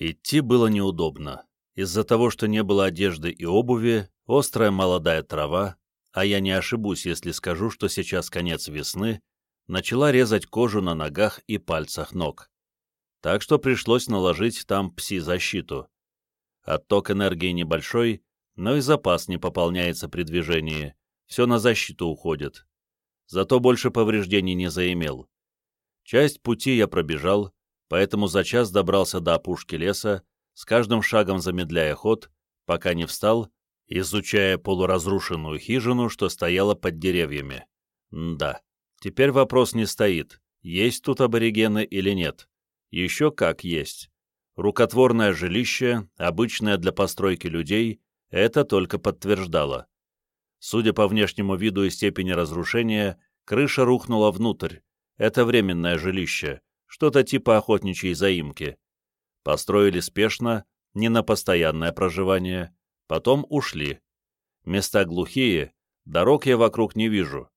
Идти было неудобно. Из-за того, что не было одежды и обуви, острая молодая трава, а я не ошибусь, если скажу, что сейчас конец весны, начала резать кожу на ногах и пальцах ног. Так что пришлось наложить там пси-защиту. Отток энергии небольшой, но и запас не пополняется при движении, все на защиту уходит. Зато больше повреждений не заимел. Часть пути я пробежал, поэтому за час добрался до опушки леса, с каждым шагом замедляя ход, пока не встал, изучая полуразрушенную хижину, что стояла под деревьями. Да, теперь вопрос не стоит, есть тут аборигены или нет. Еще как есть. Рукотворное жилище, обычное для постройки людей, это только подтверждало. Судя по внешнему виду и степени разрушения, крыша рухнула внутрь. Это временное жилище, что-то типа охотничьей заимки. Построили спешно, не на постоянное проживание, потом ушли. Места глухие, дорог я вокруг не вижу.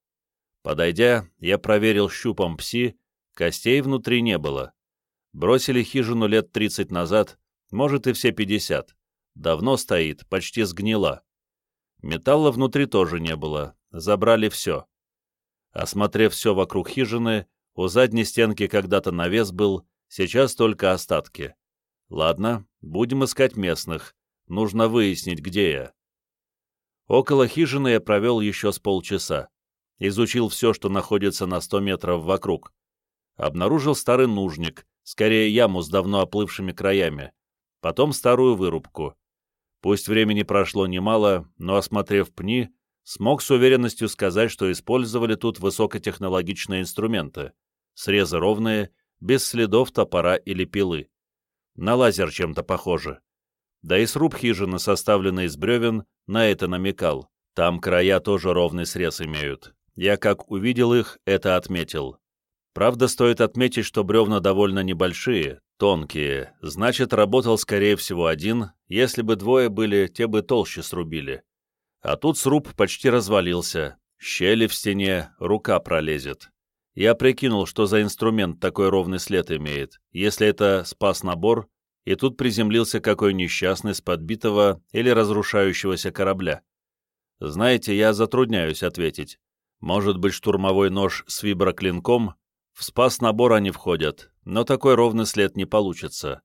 Подойдя, я проверил щупом пси, костей внутри не было. Бросили хижину лет 30 назад, может и все 50. Давно стоит, почти сгнила. Металла внутри тоже не было, забрали все. Осмотрев все вокруг хижины, у задней стенки когда-то навес был, сейчас только остатки. Ладно, будем искать местных. Нужно выяснить, где я. Около хижины я провел еще с полчаса. Изучил все, что находится на 100 метров вокруг. Обнаружил старый нужник, скорее яму с давно оплывшими краями. Потом старую вырубку. Пусть времени прошло немало, но, осмотрев пни, смог с уверенностью сказать, что использовали тут высокотехнологичные инструменты. Срезы ровные, без следов топора или пилы. На лазер чем-то похоже. Да и сруб хижины, составленный из бревен, на это намекал. Там края тоже ровный срез имеют. Я как увидел их, это отметил. Правда, стоит отметить, что бревна довольно небольшие, тонкие, значит, работал, скорее всего, один, если бы двое были, те бы толще срубили. А тут сруб почти развалился, щели в стене, рука пролезет. Я прикинул, что за инструмент такой ровный след имеет, если это спас-набор, и тут приземлился какой несчастный с подбитого или разрушающегося корабля. Знаете, я затрудняюсь ответить. Может быть, штурмовой нож с виброклинком в спас-набор они входят, но такой ровный след не получится.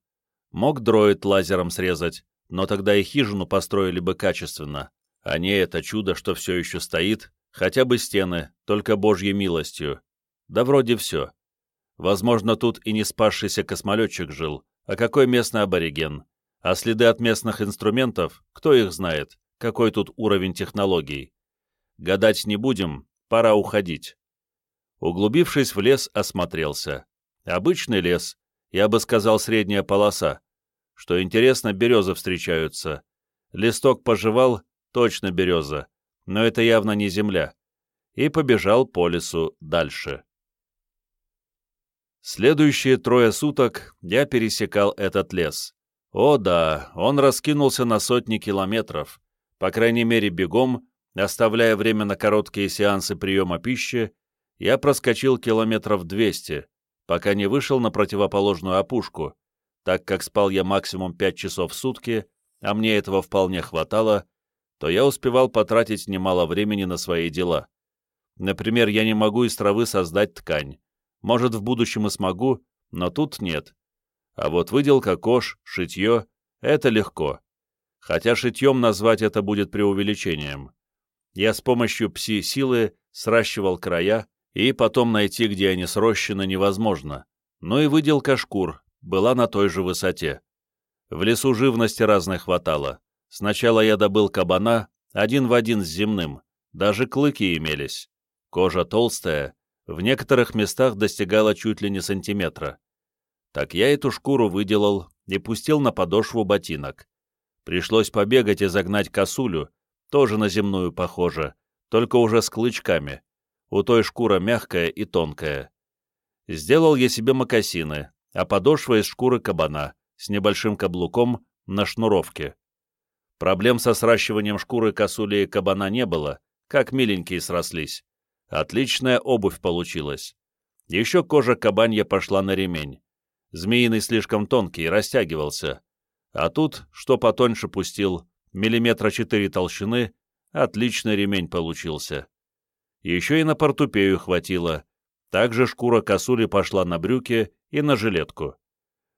Мог дроид лазером срезать, но тогда и хижину построили бы качественно, а не это чудо, что все еще стоит, хотя бы стены, только божьей милостью. Да вроде все. Возможно, тут и не спасшийся космолетчик жил, а какой местный абориген. А следы от местных инструментов, кто их знает, какой тут уровень технологий. Гадать не будем, пора уходить. Углубившись в лес, осмотрелся. Обычный лес, я бы сказал, средняя полоса. Что интересно, березы встречаются. Листок пожевал, точно береза, но это явно не земля. И побежал по лесу дальше. Следующие трое суток я пересекал этот лес. О да, он раскинулся на сотни километров, по крайней мере бегом, оставляя время на короткие сеансы приема пищи я проскочил километров 200, пока не вышел на противоположную опушку, так как спал я максимум 5 часов в сутки, а мне этого вполне хватало, то я успевал потратить немало времени на свои дела. Например, я не могу из травы создать ткань. Может, в будущем и смогу, но тут нет. А вот выделка кож, шитье — это легко. Хотя шитьем назвать это будет преувеличением. Я с помощью пси-силы сращивал края, и потом найти, где они срощены, невозможно. Но и выделка шкур была на той же высоте. В лесу живности разной хватало. Сначала я добыл кабана, один в один с земным, даже клыки имелись. Кожа толстая, в некоторых местах достигала чуть ли не сантиметра. Так я эту шкуру выделал и пустил на подошву ботинок. Пришлось побегать и загнать косулю, тоже на земную похоже, только уже с клычками у той шкура мягкая и тонкая. Сделал я себе мокасины, а подошва из шкуры кабана, с небольшим каблуком на шнуровке. Проблем со сращиванием шкуры косули и кабана не было, как миленькие срослись. Отличная обувь получилась. Еще кожа кабанья пошла на ремень. Змеиный слишком тонкий, растягивался. А тут, что потоньше пустил, миллиметра четыре толщины, отличный ремень получился. Еще и на портупею хватило. Также шкура косули пошла на брюки и на жилетку.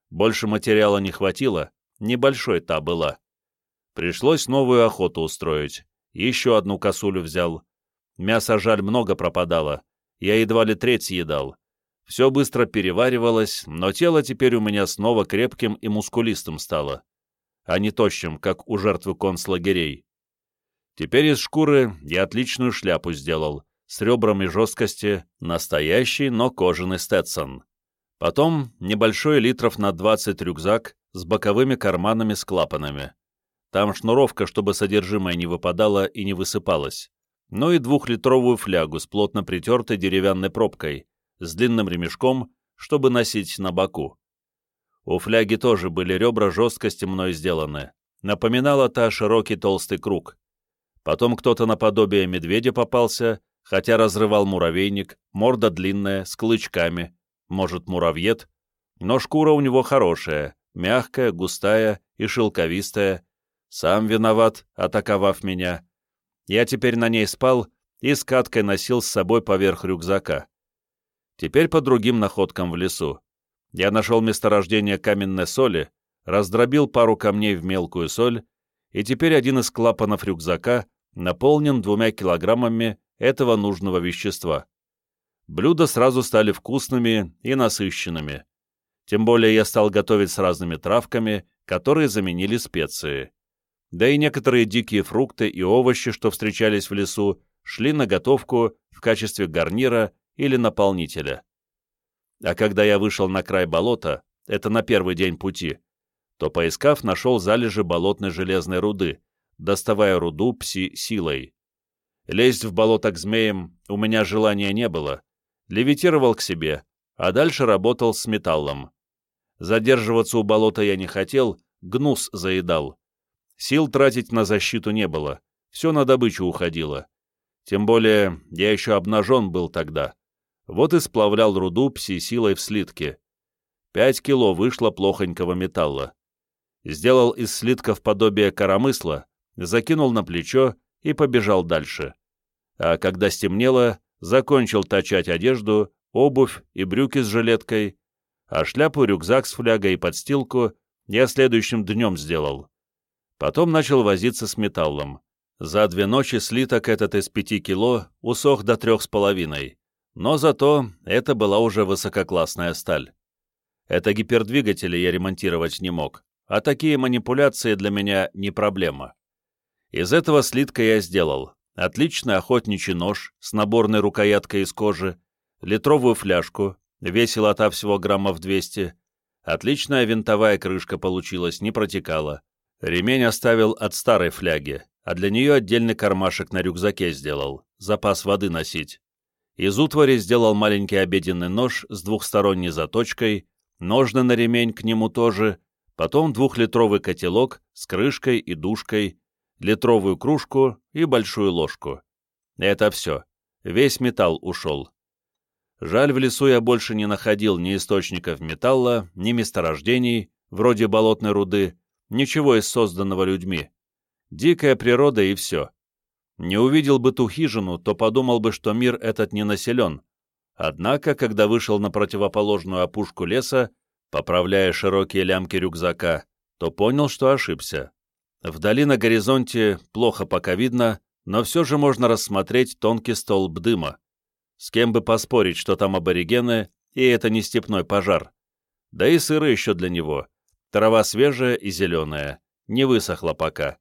Больше материала не хватило, небольшой та была. Пришлось новую охоту устроить. Еще одну косулю взял. Мяса жаль много пропадало. Я едва ли треть съедал. Все быстро переваривалось, но тело теперь у меня снова крепким и мускулистым стало, а не тощим, как у жертвы концлагерей. Теперь из шкуры я отличную шляпу сделал, с ребрами жесткости, настоящий, но кожаный Сtetson. Потом небольшой литров на 20 рюкзак с боковыми карманами с клапанами. Там шнуровка, чтобы содержимое не выпадало и не высыпалось. Ну и двухлитровую флягу с плотно притертой деревянной пробкой, с длинным ремешком, чтобы носить на боку. У фляги тоже были ребра жесткости мной сделаны. Напоминала та широкий толстый круг. Потом кто-то наподобие медведя попался, хотя разрывал муравейник, морда длинная, с клычками, может, муравьед, но шкура у него хорошая, мягкая, густая и шелковистая. Сам виноват, атаковав меня. Я теперь на ней спал и с каткой носил с собой поверх рюкзака. Теперь по другим находкам в лесу. Я нашел месторождение каменной соли, раздробил пару камней в мелкую соль, и теперь один из клапанов рюкзака наполнен двумя килограммами этого нужного вещества блюда сразу стали вкусными и насыщенными. Тем более я стал готовить с разными травками, которые заменили специи. Да и некоторые дикие фрукты и овощи, что встречались в лесу, шли на готовку в качестве гарнира или наполнителя. А когда я вышел на край болота, это на первый день пути, то, поискав, нашел залежи болотной железной руды, доставая руду пси силой. Лезть в болото к змеям у меня желания не было, левитировал к себе, а дальше работал с металлом. Задерживаться у болота я не хотел, гнус заедал. Сил тратить на защиту не было, все на добычу уходило. Тем более я еще обнажен был тогда. Вот и сплавлял руду пси-силой в слитке. Пять кило вышло плохонького металла. Сделал из слитков подобие коромысла, закинул на плечо и побежал дальше. А когда стемнело, закончил точать одежду, обувь и брюки с жилеткой, а шляпу, рюкзак с флягой и подстилку я следующим днем сделал. Потом начал возиться с металлом. За две ночи слиток этот из пяти кило усох до трех с половиной, но зато это была уже высококлассная сталь. Это гипердвигатели я ремонтировать не мог, а такие манипуляции для меня не проблема. Из этого слитка я сделал отличный охотничий нож с наборной рукояткой из кожи, литровую фляжку, весила та всего граммов 200, отличная винтовая крышка получилась, не протекала. Ремень оставил от старой фляги, а для нее отдельный кармашек на рюкзаке сделал, запас воды носить. Из утвари сделал маленький обеденный нож с двухсторонней заточкой, ножны на ремень к нему тоже, потом двухлитровый котелок с крышкой и душкой, литровую кружку и большую ложку. Это все. Весь металл ушел. Жаль, в лесу я больше не находил ни источников металла, ни месторождений, вроде болотной руды, ничего из созданного людьми. Дикая природа и все. Не увидел бы ту хижину, то подумал бы, что мир этот не населен. Однако, когда вышел на противоположную опушку леса, поправляя широкие лямки рюкзака, то понял, что ошибся. Вдали на горизонте плохо пока видно, но все же можно рассмотреть тонкий столб дыма. С кем бы поспорить, что там аборигены, и это не степной пожар. Да и сыро еще для него. Трава свежая и зеленая, не высохла пока.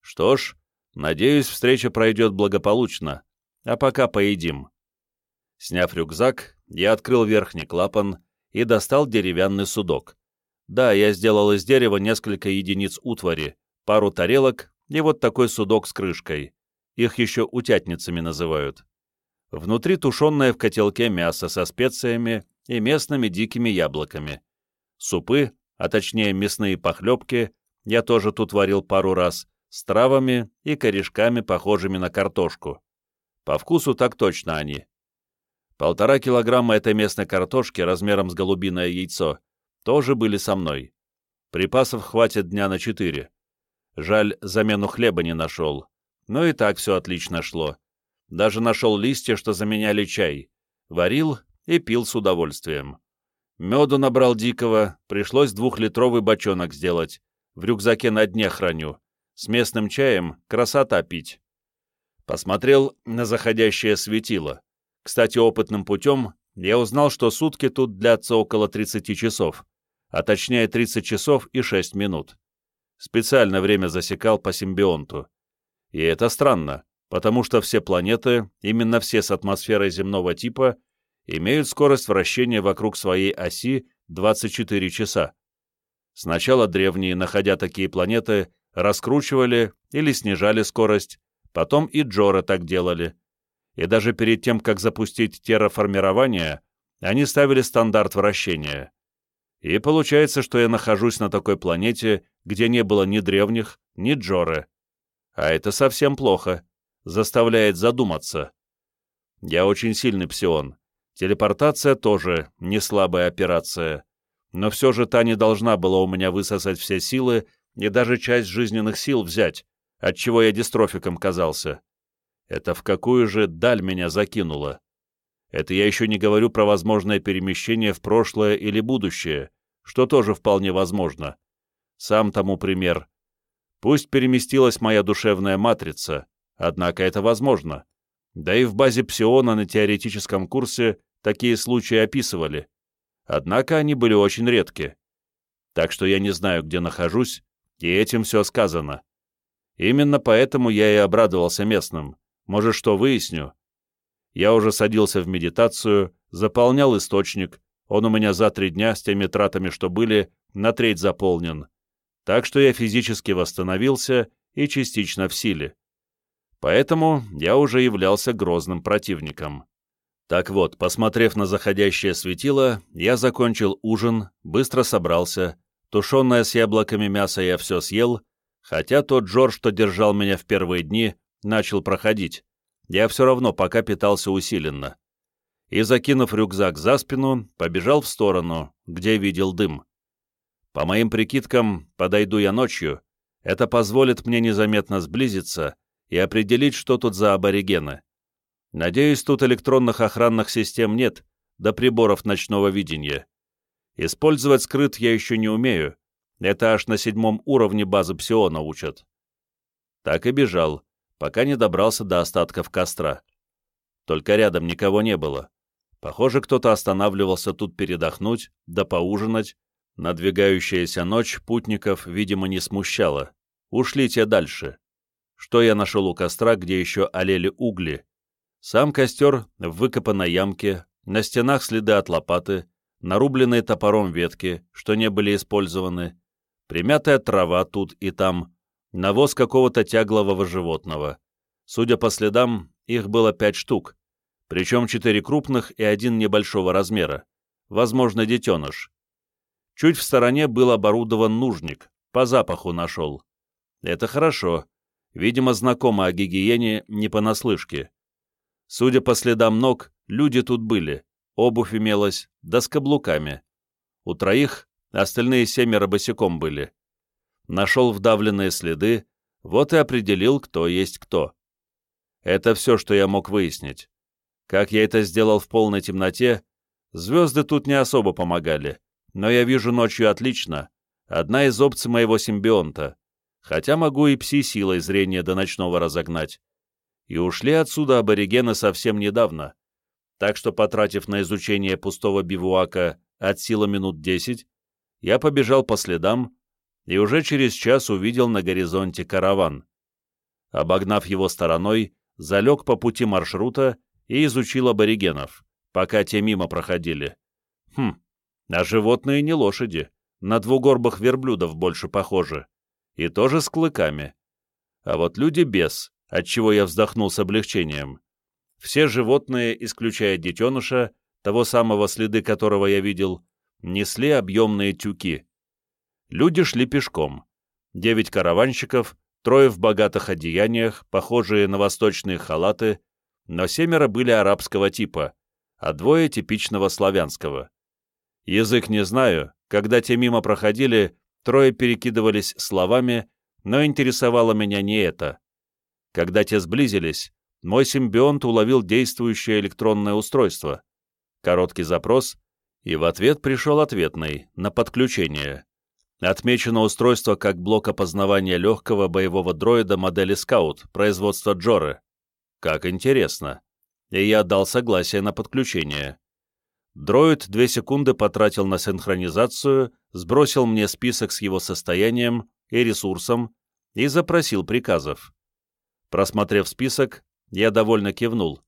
Что ж, надеюсь, встреча пройдет благополучно, а пока поедим. Сняв рюкзак, я открыл верхний клапан и достал деревянный судок. Да, я сделал из дерева несколько единиц утвари, пару тарелок и вот такой судок с крышкой. Их еще утятницами называют. Внутри тушенное в котелке мясо со специями и местными дикими яблоками. Супы, а точнее мясные похлебки, я тоже тут варил пару раз, с травами и корешками, похожими на картошку. По вкусу так точно они. Полтора килограмма этой местной картошки размером с голубиное яйцо тоже были со мной. Припасов хватит дня на четыре. Жаль, замену хлеба не нашел. Но и так все отлично шло. Даже нашел листья, что заменяли чай. Варил и пил с удовольствием. Меду набрал дикого, пришлось двухлитровый бочонок сделать. В рюкзаке на дне храню. С местным чаем красота пить. Посмотрел на заходящее светило. Кстати, опытным путем я узнал, что сутки тут длятся около 30 часов, а точнее 30 часов и 6 минут. Специально время засекал по симбионту. И это странно, потому что все планеты, именно все с атмосферой земного типа, имеют скорость вращения вокруг своей оси 24 часа. Сначала древние, находя такие планеты, раскручивали или снижали скорость, потом и Джоры так делали. И даже перед тем, как запустить терраформирование, они ставили стандарт вращения. И получается, что я нахожусь на такой планете, где не было ни древних, ни Джоры. А это совсем плохо. Заставляет задуматься. Я очень сильный псион. Телепортация тоже не слабая операция. Но все же та не должна была у меня высосать все силы и даже часть жизненных сил взять, отчего я дистрофиком казался. Это в какую же даль меня закинуло? Это я еще не говорю про возможное перемещение в прошлое или будущее, что тоже вполне возможно. Сам тому пример. Пусть переместилась моя душевная матрица, однако это возможно. Да и в базе псиона на теоретическом курсе такие случаи описывали. Однако они были очень редки. Так что я не знаю, где нахожусь, и этим все сказано. Именно поэтому я и обрадовался местным. Может, что выясню? Я уже садился в медитацию, заполнял источник, он у меня за три дня с теми тратами, что были, на треть заполнен. Так что я физически восстановился и частично в силе. Поэтому я уже являлся грозным противником. Так вот, посмотрев на заходящее светило, я закончил ужин, быстро собрался, тушеное с яблоками мясо я все съел, хотя тот Джордж, что держал меня в первые дни, начал проходить. Я все равно пока питался усиленно. И, закинув рюкзак за спину, побежал в сторону, где видел дым. По моим прикидкам, подойду я ночью, это позволит мне незаметно сблизиться и определить, что тут за аборигены. Надеюсь, тут электронных охранных систем нет, до приборов ночного видения. Использовать скрыт я еще не умею, это аж на седьмом уровне базы псиона учат. Так и бежал, пока не добрался до остатков костра. Только рядом никого не было. Похоже, кто-то останавливался тут передохнуть, да поужинать. Надвигающаяся ночь путников, видимо, не смущала. Ушли те дальше. Что я нашел у костра, где еще олели угли? Сам костер в выкопанной ямке, на стенах следы от лопаты, нарубленные топором ветки, что не были использованы, примятая трава тут и там, навоз какого-то тяглового животного. Судя по следам, их было пять штук, причем четыре крупных и один небольшого размера, возможно, детеныш. Чуть в стороне был оборудован нужник, по запаху нашел. Это хорошо, видимо, знакомо о гигиене не понаслышке. Судя по следам ног, люди тут были, обувь имелась, да с каблуками. У троих остальные семеро босиком были. Нашел вдавленные следы, вот и определил, кто есть кто. Это все, что я мог выяснить. Как я это сделал в полной темноте, звезды тут не особо помогали, но я вижу ночью отлично, одна из опций моего симбионта, хотя могу и пси-силой зрения до ночного разогнать. И ушли отсюда аборигены совсем недавно, так что, потратив на изучение пустого бивуака от силы минут десять, я побежал по следам и уже через час увидел на горизонте караван. Обогнав его стороной, залег по пути маршрута и изучил аборигенов, пока те мимо проходили. Хм, а животные не лошади, на двугорбых верблюдов больше похожи. И тоже с клыками. А вот люди без, отчего я вздохнул с облегчением. Все животные, исключая детеныша, того самого следы которого я видел, несли объемные тюки. Люди шли пешком. Девять караванщиков, трое в богатых одеяниях, похожие на восточные халаты, но семеро были арабского типа, а двое типичного славянского. Язык не знаю, когда те мимо проходили, трое перекидывались словами, но интересовало меня не это. Когда те сблизились, мой симбионт уловил действующее электронное устройство. Короткий запрос, и в ответ пришел ответный, на подключение. Отмечено устройство как блок опознавания легкого боевого дроида модели Скаут, производства Джоры. Как интересно. И я дал согласие на подключение. Дроид две секунды потратил на синхронизацию, сбросил мне список с его состоянием и ресурсом и запросил приказов. Просмотрев список, я довольно кивнул.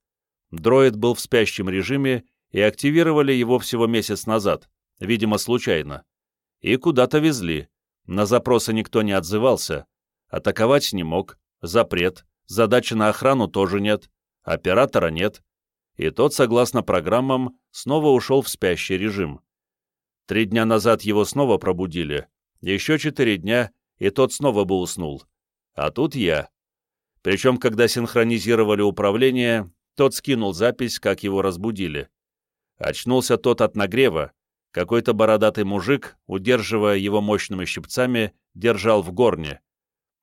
Дроид был в спящем режиме, и активировали его всего месяц назад, видимо, случайно. И куда-то везли. На запросы никто не отзывался. Атаковать не мог. Запрет. Задачи на охрану тоже нет. Оператора нет. И тот, согласно программам, снова ушел в спящий режим. Три дня назад его снова пробудили. Еще четыре дня, и тот снова бы уснул. А тут я. Причем, когда синхронизировали управление, тот скинул запись, как его разбудили. Очнулся тот от нагрева. Какой-то бородатый мужик, удерживая его мощными щипцами, держал в горне.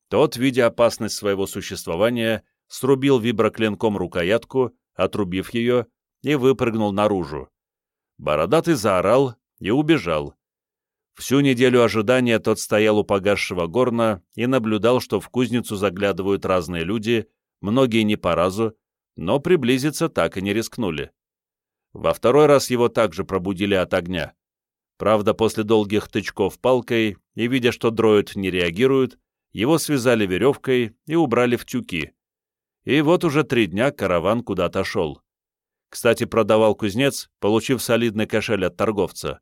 Тот, видя опасность своего существования, срубил виброклинком рукоятку, отрубив ее, и выпрыгнул наружу. Бородатый заорал и убежал. Всю неделю ожидания тот стоял у погасшего горна и наблюдал, что в кузницу заглядывают разные люди, многие не по разу, но приблизиться так и не рискнули. Во второй раз его также пробудили от огня. Правда, после долгих тычков палкой и видя, что дроид не реагирует, его связали веревкой и убрали в тюки. И вот уже три дня караван куда-то шел. Кстати, продавал кузнец, получив солидный кошель от торговца.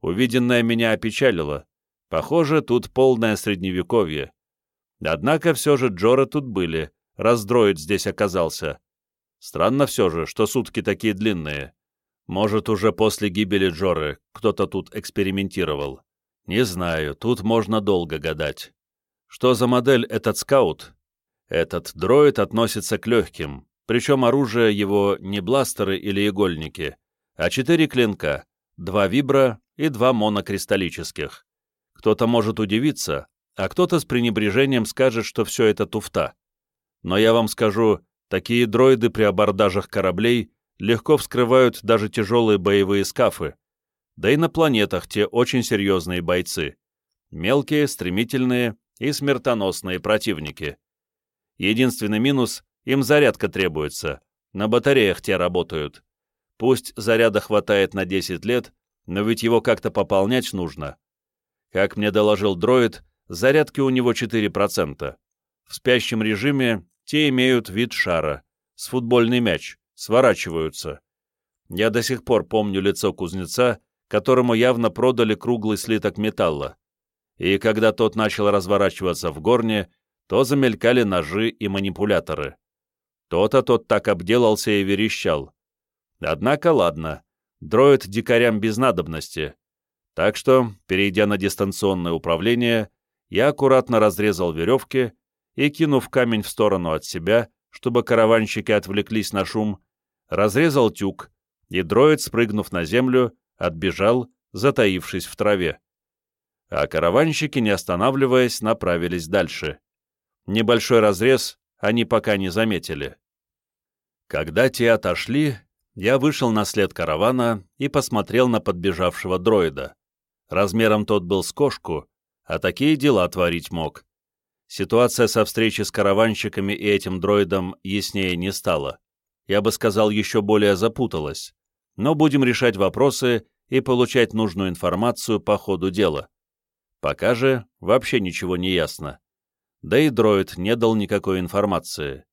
Увиденное меня опечалило. Похоже, тут полное средневековье. Однако все же Джоры тут были, раз дроид здесь оказался. Странно все же, что сутки такие длинные. Может, уже после гибели Джоры кто-то тут экспериментировал. Не знаю, тут можно долго гадать. Что за модель этот скаут? Этот дроид относится к легким, причем оружие его не бластеры или игольники, а четыре клинка, два вибра и два монокристаллических. Кто-то может удивиться, а кто-то с пренебрежением скажет, что все это туфта. Но я вам скажу, такие дроиды при абордажах кораблей легко вскрывают даже тяжелые боевые скафы. Да и на планетах те очень серьезные бойцы. Мелкие, стремительные и смертоносные противники. Единственный минус — им зарядка требуется. На батареях те работают. Пусть заряда хватает на 10 лет, но ведь его как-то пополнять нужно. Как мне доложил дроид, зарядки у него 4%. В спящем режиме те имеют вид шара, с футбольный мяч, сворачиваются. Я до сих пор помню лицо кузнеца, которому явно продали круглый слиток металла. И когда тот начал разворачиваться в горне, то замелькали ножи и манипуляторы. То-то тот так обделался и верещал. Однако ладно, дроид дикарям без надобности. Так что, перейдя на дистанционное управление, я аккуратно разрезал веревки и, кинув камень в сторону от себя, чтобы караванщики отвлеклись на шум, разрезал тюк, и дроид, спрыгнув на землю, отбежал, затаившись в траве. А караванщики, не останавливаясь, направились дальше. Небольшой разрез они пока не заметили. Когда те отошли, я вышел на след каравана и посмотрел на подбежавшего дроида. Размером тот был с кошку, а такие дела творить мог. Ситуация со встречей с караванщиками и этим дроидом яснее не стала я бы сказал, еще более запуталась. Но будем решать вопросы и получать нужную информацию по ходу дела. Пока же вообще ничего не ясно. Да и дроид не дал никакой информации.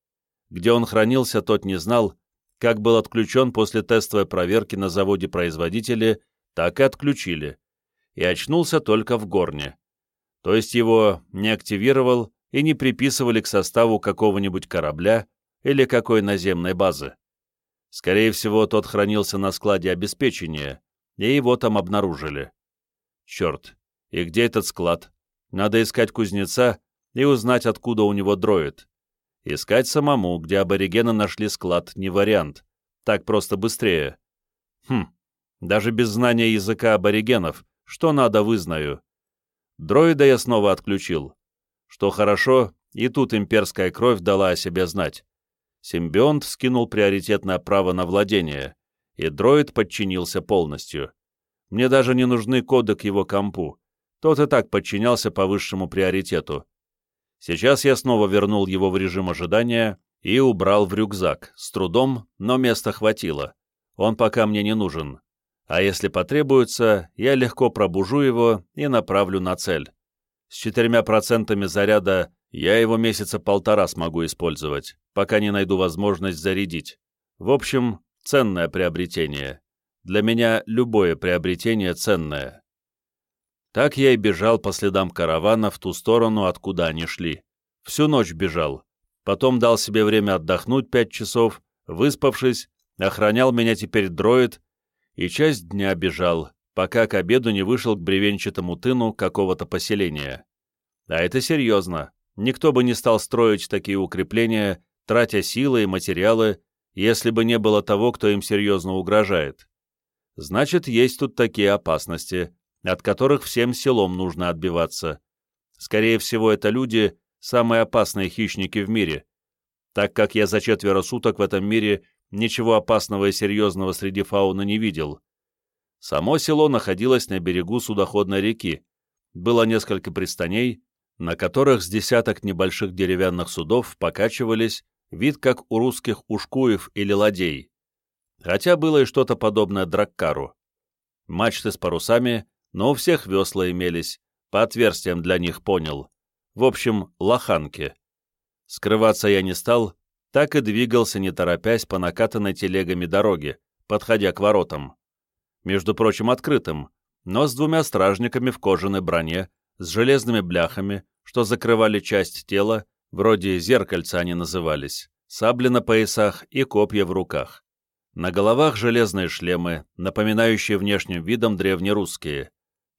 Где он хранился, тот не знал, как был отключен после тестовой проверки на заводе-производителе, так и отключили. И очнулся только в горне. То есть его не активировал и не приписывали к составу какого-нибудь корабля или какой наземной базы. Скорее всего, тот хранился на складе обеспечения, и его там обнаружили. Черт, и где этот склад? Надо искать кузнеца и узнать, откуда у него дроид. Искать самому, где аборигены нашли склад, не вариант. Так просто быстрее. Хм, даже без знания языка аборигенов, что надо, вызнаю. Дроида я снова отключил. Что хорошо, и тут имперская кровь дала о себе знать. Симбионт скинул приоритетное право на владение, и дроид подчинился полностью. Мне даже не нужны коды к его компу. Тот и так подчинялся по высшему приоритету. Сейчас я снова вернул его в режим ожидания и убрал в рюкзак. С трудом, но места хватило. Он пока мне не нужен. А если потребуется, я легко пробужу его и направлю на цель. С четырьмя процентами заряда я его месяца полтора смогу использовать, пока не найду возможность зарядить. В общем, ценное приобретение. Для меня любое приобретение ценное. Так я и бежал по следам каравана в ту сторону, откуда они шли. Всю ночь бежал. Потом дал себе время отдохнуть пять часов, выспавшись, охранял меня теперь дроид, и часть дня бежал, пока к обеду не вышел к бревенчатому тыну какого-то поселения. А это серьезно. Никто бы не стал строить такие укрепления, тратя силы и материалы, если бы не было того, кто им серьезно угрожает. Значит, есть тут такие опасности, от которых всем селом нужно отбиваться. Скорее всего, это люди, самые опасные хищники в мире, так как я за четверо суток в этом мире ничего опасного и серьезного среди фауны не видел. Само село находилось на берегу судоходной реки. Было несколько пристаней, на которых с десяток небольших деревянных судов покачивались, вид как у русских ушкуев или ладей. Хотя было и что-то подобное драккару. Мачты с парусами, но у всех весла имелись, по отверстиям для них понял. В общем, лоханки. Скрываться я не стал, так и двигался, не торопясь, по накатанной телегами дороге, подходя к воротам. Между прочим, открытым, но с двумя стражниками в кожаной броне, с железными бляхами, что закрывали часть тела, вроде зеркальца они назывались, сабли на поясах и копья в руках. На головах железные шлемы, напоминающие внешним видом древнерусские.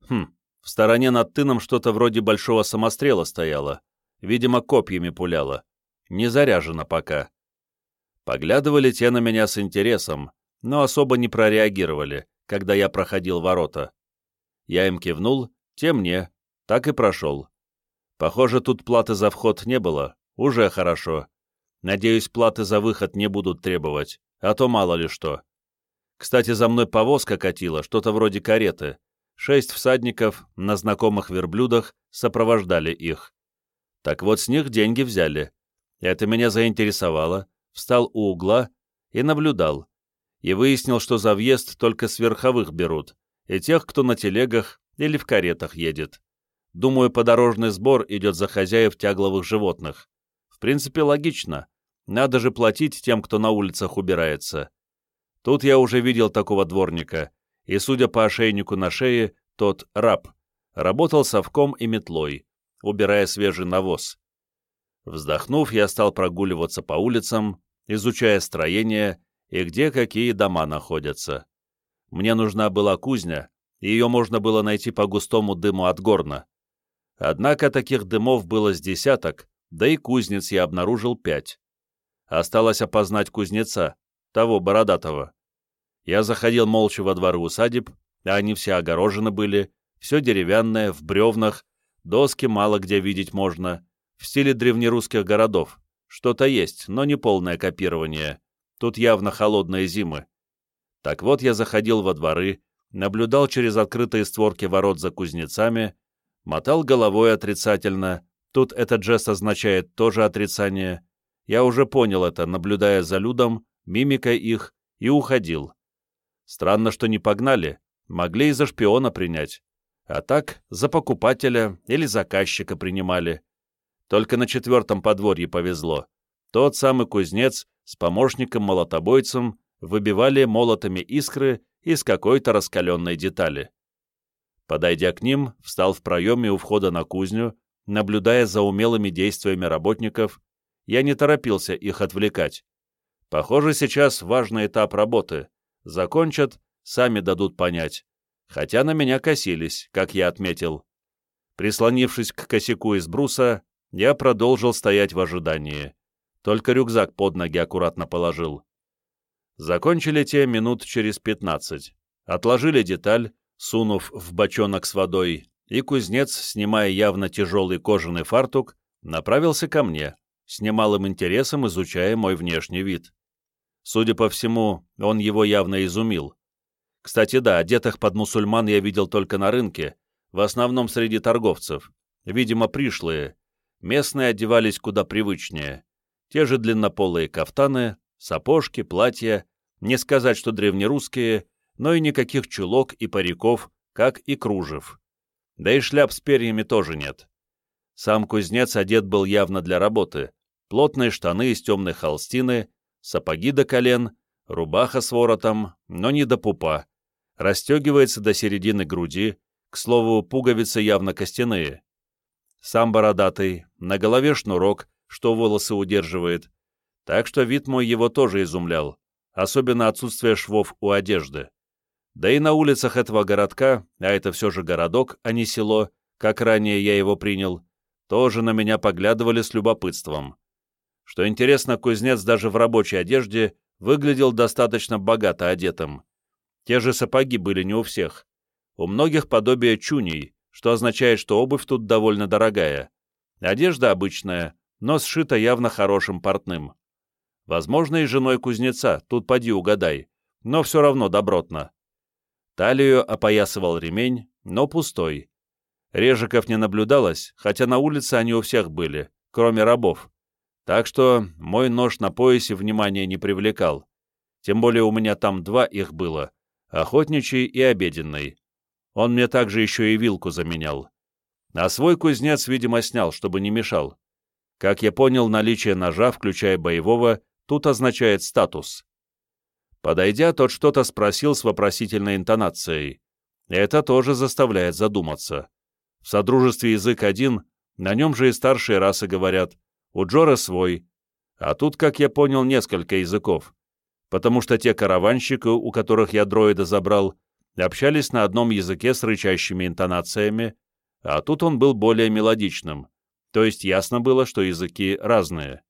Хм, в стороне над тыном что-то вроде большого самострела стояло. Видимо, копьями пуляло. Не заряжено пока. Поглядывали те на меня с интересом, но особо не прореагировали, когда я проходил ворота. Я им кивнул, те мне, так и прошел. Похоже, тут платы за вход не было, уже хорошо. Надеюсь, платы за выход не будут требовать, а то мало ли что. Кстати, за мной повозка катила, что-то вроде кареты. Шесть всадников на знакомых верблюдах сопровождали их. Так вот, с них деньги взяли. Это меня заинтересовало, встал у угла и наблюдал. И выяснил, что за въезд только сверховых берут, и тех, кто на телегах или в каретах едет. Думаю, подорожный сбор идет за хозяев тягловых животных. В принципе, логично. Надо же платить тем, кто на улицах убирается. Тут я уже видел такого дворника, и, судя по ошейнику на шее, тот раб, работал совком и метлой, убирая свежий навоз. Вздохнув, я стал прогуливаться по улицам, изучая строения и где какие дома находятся. Мне нужна была кузня, ее можно было найти по густому дыму от горна. Однако таких дымов было с десяток, да и кузнец я обнаружил пять. Осталось опознать кузнеца, того бородатого. Я заходил молча во дворы усадеб, а они все огорожены были, все деревянное, в бревнах, доски мало где видеть можно, в стиле древнерусских городов. Что-то есть, но не полное копирование. Тут явно холодные зимы. Так вот, я заходил во дворы, наблюдал через открытые створки ворот за кузнецами, мотал головой отрицательно, тут этот жест означает тоже отрицание. Я уже понял это, наблюдая за людом, мимикой их, и уходил. Странно, что не погнали, могли и за шпиона принять. А так, за покупателя или заказчика принимали. Только на четвертом подворье повезло. Тот самый кузнец с помощником-молотобойцем выбивали молотами искры из какой-то раскаленной детали. Подойдя к ним, встал в проеме у входа на кузню, наблюдая за умелыми действиями работников, я не торопился их отвлекать. Похоже, сейчас важный этап работы. Закончат, сами дадут понять. Хотя на меня косились, как я отметил. Прислонившись к косяку из бруса, я продолжил стоять в ожидании. Только рюкзак под ноги аккуратно положил. Закончили те минут через пятнадцать. Отложили деталь, сунув в бочонок с водой, и кузнец, снимая явно тяжелый кожаный фартук, направился ко мне, с немалым интересом изучая мой внешний вид. Судя по всему, он его явно изумил. Кстати, да, одетых под мусульман я видел только на рынке, в основном среди торговцев, видимо, пришлые. Местные одевались куда привычнее. Те же длиннополые кафтаны, сапожки, платья, не сказать, что древнерусские, но и никаких чулок и париков, как и кружев. Да и шляп с перьями тоже нет. Сам кузнец одет был явно для работы. Плотные штаны из темной холстины, сапоги до колен, рубаха с воротом, но не до пупа. Растегивается до середины груди, к слову, пуговицы явно костяные. Сам бородатый, на голове шнурок, что волосы удерживает. Так что вид мой его тоже изумлял, особенно отсутствие швов у одежды. Да и на улицах этого городка, а это все же городок, а не село, как ранее я его принял, тоже на меня поглядывали с любопытством. Что интересно, кузнец даже в рабочей одежде выглядел достаточно богато одетым. Те же сапоги были не у всех. У многих подобие чуней, что означает, что обувь тут довольно дорогая. Одежда обычная, но сшита явно хорошим портным. Возможно, и женой кузнеца, тут поди угадай, но все равно добротно. Талию опоясывал ремень, но пустой. Режиков не наблюдалось, хотя на улице они у всех были, кроме рабов. Так что мой нож на поясе внимания не привлекал. Тем более у меня там два их было, охотничий и обеденный. Он мне также еще и вилку заменял. А свой кузнец, видимо, снял, чтобы не мешал. Как я понял, наличие ножа, включая боевого, тут означает статус. Подойдя, тот что-то спросил с вопросительной интонацией. Это тоже заставляет задуматься. В Содружестве язык один, на нем же и старшие расы говорят. У Джора свой. А тут, как я понял, несколько языков. Потому что те караванщики, у которых я дроида забрал, общались на одном языке с рычащими интонациями, а тут он был более мелодичным. То есть ясно было, что языки разные.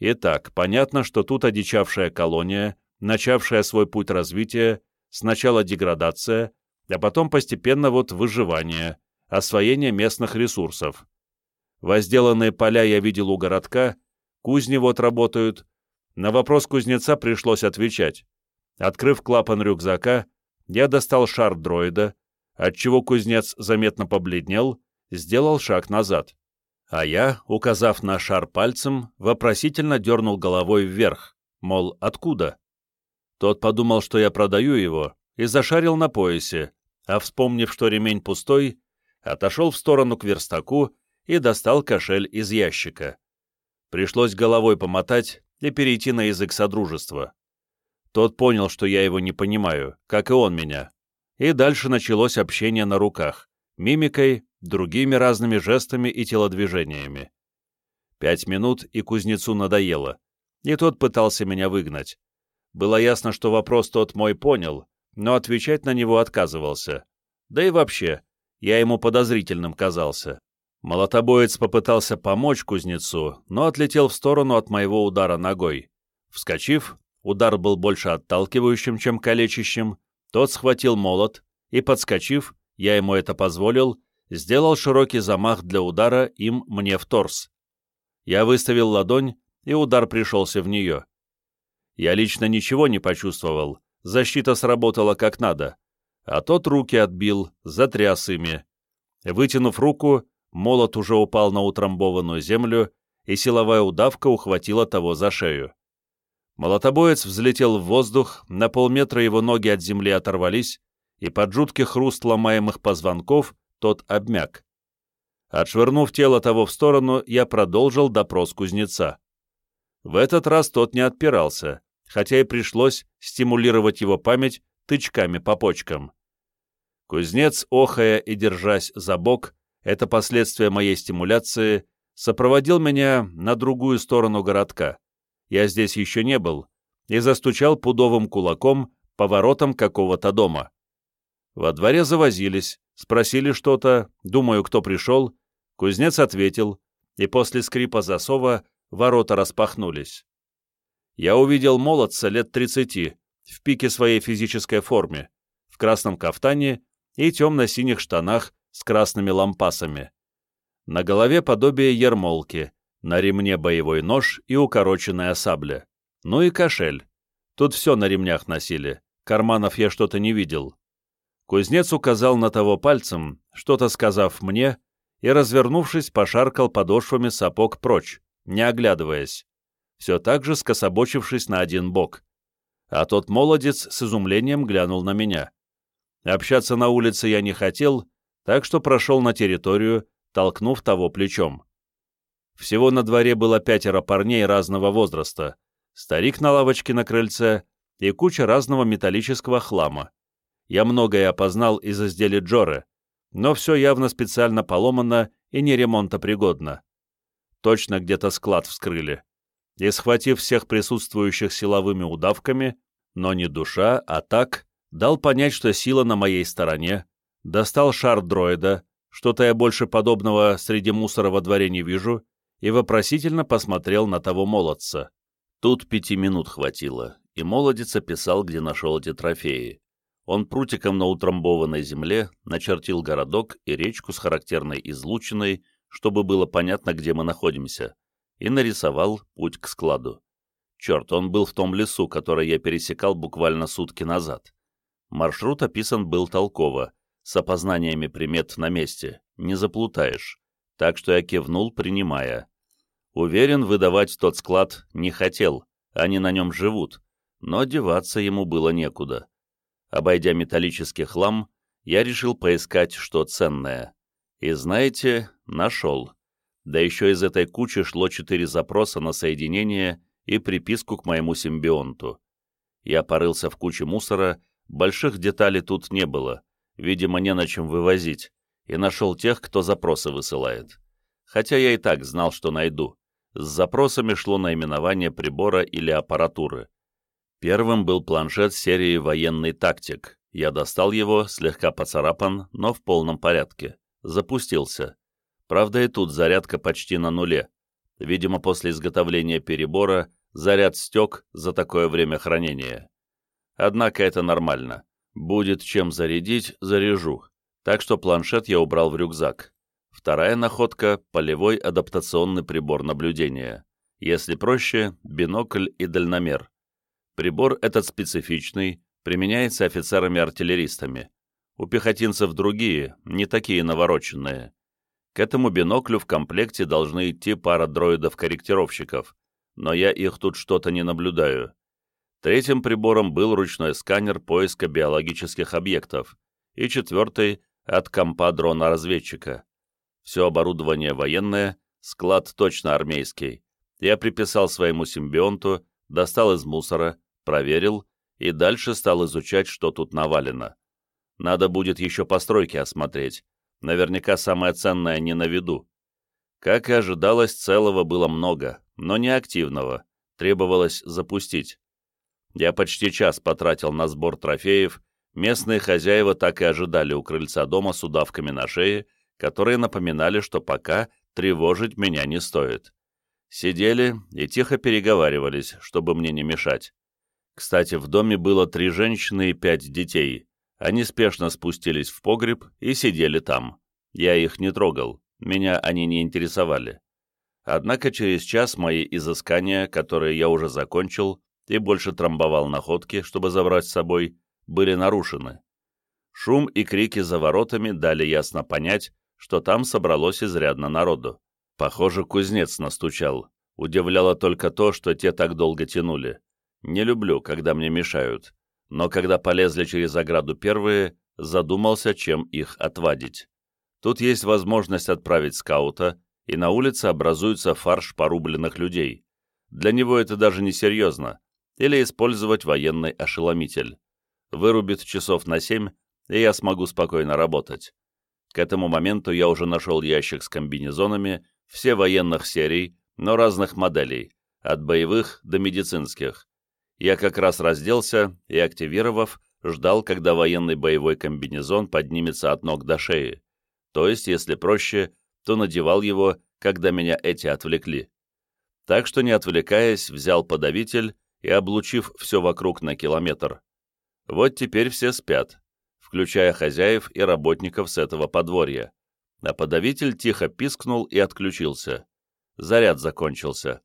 Итак, понятно, что тут одичавшая колония — начавшая свой путь развития, сначала деградация, а потом постепенно вот выживание, освоение местных ресурсов. Возделанные поля я видел у городка, кузни вот работают. На вопрос кузнеца пришлось отвечать. Открыв клапан рюкзака, я достал шар дроида, отчего кузнец заметно побледнел, сделал шаг назад. А я, указав на шар пальцем, вопросительно дернул головой вверх, мол, откуда? Тот подумал, что я продаю его, и зашарил на поясе, а вспомнив, что ремень пустой, отошел в сторону к верстаку и достал кошель из ящика. Пришлось головой помотать и перейти на язык содружества. Тот понял, что я его не понимаю, как и он меня. И дальше началось общение на руках, мимикой, другими разными жестами и телодвижениями. Пять минут, и кузнецу надоело, и тот пытался меня выгнать. Было ясно, что вопрос тот мой понял, но отвечать на него отказывался. Да и вообще, я ему подозрительным казался. Молотобоец попытался помочь кузнецу, но отлетел в сторону от моего удара ногой. Вскочив, удар был больше отталкивающим, чем калечащим, тот схватил молот и, подскочив, я ему это позволил, сделал широкий замах для удара им мне в торс. Я выставил ладонь, и удар пришелся в нее. Я лично ничего не почувствовал, защита сработала как надо, а тот руки отбил, затряс ими. Вытянув руку, молот уже упал на утрамбованную землю, и силовая удавка ухватила того за шею. Молотобоец взлетел в воздух, на полметра его ноги от земли оторвались, и под жуткий хруст ломаемых позвонков тот обмяк. Отшвырнув тело того в сторону, я продолжил допрос кузнеца. В этот раз тот не отпирался, хотя и пришлось стимулировать его память тычками по почкам. Кузнец, охая и держась за бок, это последствия моей стимуляции, сопроводил меня на другую сторону городка. Я здесь еще не был, и застучал пудовым кулаком по воротам какого-то дома. Во дворе завозились, спросили что-то, думаю, кто пришел. Кузнец ответил, и после скрипа засова ворота распахнулись я увидел молодца лет 30 в пике своей физической форме, в красном кафтане и темно-синих штанах с красными лампасами. На голове подобие ермолки, на ремне боевой нож и укороченная сабля. Ну и кошель. Тут все на ремнях носили, карманов я что-то не видел. Кузнец указал на того пальцем, что-то сказав мне, и, развернувшись, пошаркал подошвами сапог прочь, не оглядываясь, все так же скособочившись на один бок. А тот молодец с изумлением глянул на меня. Общаться на улице я не хотел, так что прошел на территорию, толкнув того плечом. Всего на дворе было пятеро парней разного возраста, старик на лавочке на крыльце и куча разного металлического хлама. Я многое опознал из изделий Джоры, но все явно специально поломано и не ремонтопригодно. Точно где-то склад вскрыли. И, схватив всех присутствующих силовыми удавками, но не душа, а так, дал понять, что сила на моей стороне, достал шар дроида, что-то я больше подобного среди мусора во дворе не вижу, и вопросительно посмотрел на того молодца. Тут пяти минут хватило, и молодец описал, где нашел эти трофеи. Он прутиком на утрамбованной земле начертил городок и речку с характерной излучиной, чтобы было понятно, где мы находимся, и нарисовал путь к складу. Черт, он был в том лесу, который я пересекал буквально сутки назад. Маршрут описан был толково, с опознаниями примет на месте, не заплутаешь, так что я кивнул, принимая. Уверен, выдавать тот склад не хотел, они на нем живут, но деваться ему было некуда. Обойдя металлический хлам, я решил поискать что ценное. И знаете, нашел. Да еще из этой кучи шло четыре запроса на соединение и приписку к моему симбионту. Я порылся в куче мусора, больших деталей тут не было, видимо, не на чем вывозить, и нашел тех, кто запросы высылает. Хотя я и так знал, что найду. С запросами шло наименование прибора или аппаратуры. Первым был планшет серии «Военный тактик». Я достал его, слегка поцарапан, но в полном порядке. Запустился. Правда, и тут зарядка почти на нуле. Видимо, после изготовления перебора заряд стек за такое время хранения. Однако это нормально. Будет чем зарядить, заряжу. Так что планшет я убрал в рюкзак. Вторая находка — полевой адаптационный прибор наблюдения. Если проще, бинокль и дальномер. Прибор этот специфичный, применяется офицерами-артиллеристами. У пехотинцев другие, не такие навороченные. К этому биноклю в комплекте должны идти пара дроидов-корректировщиков, но я их тут что-то не наблюдаю. Третьим прибором был ручной сканер поиска биологических объектов, и четвертый — от компа дрона-разведчика. Все оборудование военное, склад точно армейский. Я приписал своему симбионту, достал из мусора, проверил и дальше стал изучать, что тут навалено. Надо будет еще постройки осмотреть. Наверняка самое ценное не на виду. Как и ожидалось, целого было много, но не активного. Требовалось запустить. Я почти час потратил на сбор трофеев, местные хозяева так и ожидали у крыльца дома с удавками на шее, которые напоминали, что пока тревожить меня не стоит. Сидели и тихо переговаривались, чтобы мне не мешать. Кстати, в доме было три женщины и пять детей. Они спешно спустились в погреб и сидели там. Я их не трогал, меня они не интересовали. Однако через час мои изыскания, которые я уже закончил и больше трамбовал находки, чтобы забрать с собой, были нарушены. Шум и крики за воротами дали ясно понять, что там собралось изрядно народу. Похоже, кузнец настучал. Удивляло только то, что те так долго тянули. Не люблю, когда мне мешают, но когда полезли через ограду первые, задумался, чем их отвадить. Тут есть возможность отправить скаута, и на улице образуется фарш порубленных людей. Для него это даже не серьезно. Или использовать военный ошеломитель. Вырубит часов на семь, и я смогу спокойно работать. К этому моменту я уже нашел ящик с комбинезонами, все военных серий, но разных моделей, от боевых до медицинских. Я как раз разделся и, активировав, ждал, когда военный боевой комбинезон поднимется от ног до шеи. То есть, если проще, то надевал его, когда меня эти отвлекли. Так что, не отвлекаясь, взял подавитель и, облучив все вокруг на километр. Вот теперь все спят. включая хозяев и работников с этого подворья. А подавитель тихо пискнул и отключился. Заряд закончился.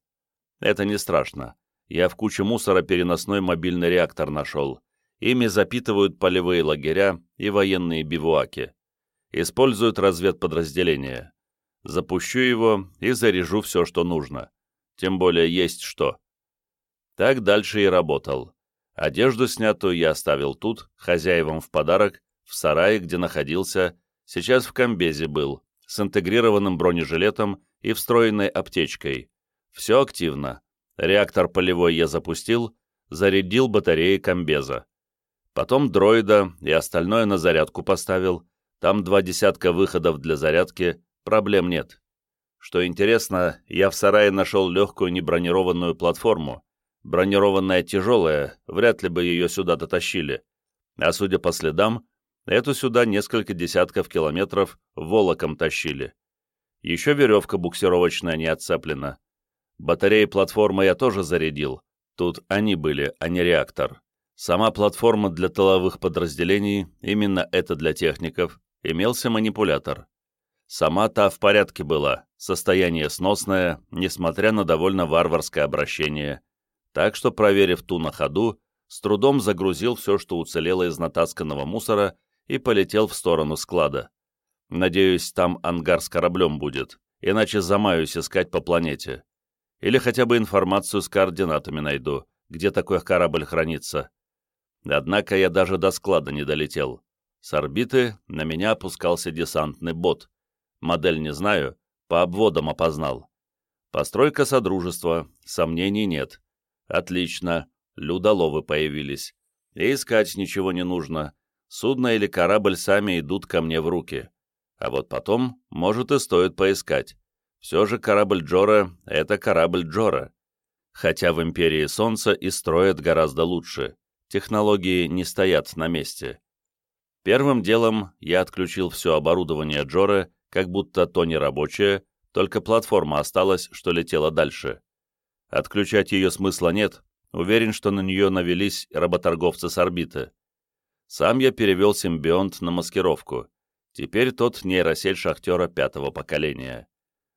Это не страшно. Я в куче мусора переносной мобильный реактор нашел. Ими запитывают полевые лагеря и военные бивуаки. Используют разведподразделения. Запущу его и заряжу все, что нужно. Тем более есть что. Так дальше и работал. Одежду снятую я оставил тут, хозяевам в подарок, в сарае, где находился, сейчас в комбезе был, с интегрированным бронежилетом и встроенной аптечкой. Все активно. Реактор полевой я запустил, зарядил батареи комбеза. Потом дроида и остальное на зарядку поставил. Там два десятка выходов для зарядки, проблем нет. Что интересно, я в сарае нашел легкую небронированную платформу, Бронированная тяжелая, вряд ли бы ее сюда дотащили. А судя по следам, эту сюда несколько десятков километров волоком тащили. Еще веревка буксировочная не отцеплена. Батареи платформы я тоже зарядил. Тут они были, а не реактор. Сама платформа для тыловых подразделений, именно это для техников, имелся манипулятор. Сама та в порядке была, состояние сносное, несмотря на довольно варварское обращение так что, проверив ту на ходу, с трудом загрузил все, что уцелело из натасканного мусора, и полетел в сторону склада. Надеюсь, там ангар с кораблем будет, иначе замаюсь искать по планете. Или хотя бы информацию с координатами найду, где такой корабль хранится. Однако я даже до склада не долетел. С орбиты на меня опускался десантный бот. Модель не знаю, по обводам опознал. Постройка Содружества, сомнений нет. Отлично, людоловы появились. И искать ничего не нужно. Судно или корабль сами идут ко мне в руки. А вот потом, может, и стоит поискать. Все же корабль Джора — это корабль Джора. Хотя в Империи Солнца и строят гораздо лучше. Технологии не стоят на месте. Первым делом я отключил все оборудование Джора, как будто то не рабочее, только платформа осталась, что летела дальше. Отключать ее смысла нет, уверен, что на нее навелись работорговцы с орбиты. Сам я перевел симбионт на маскировку. Теперь тот нейросеть шахтера пятого поколения.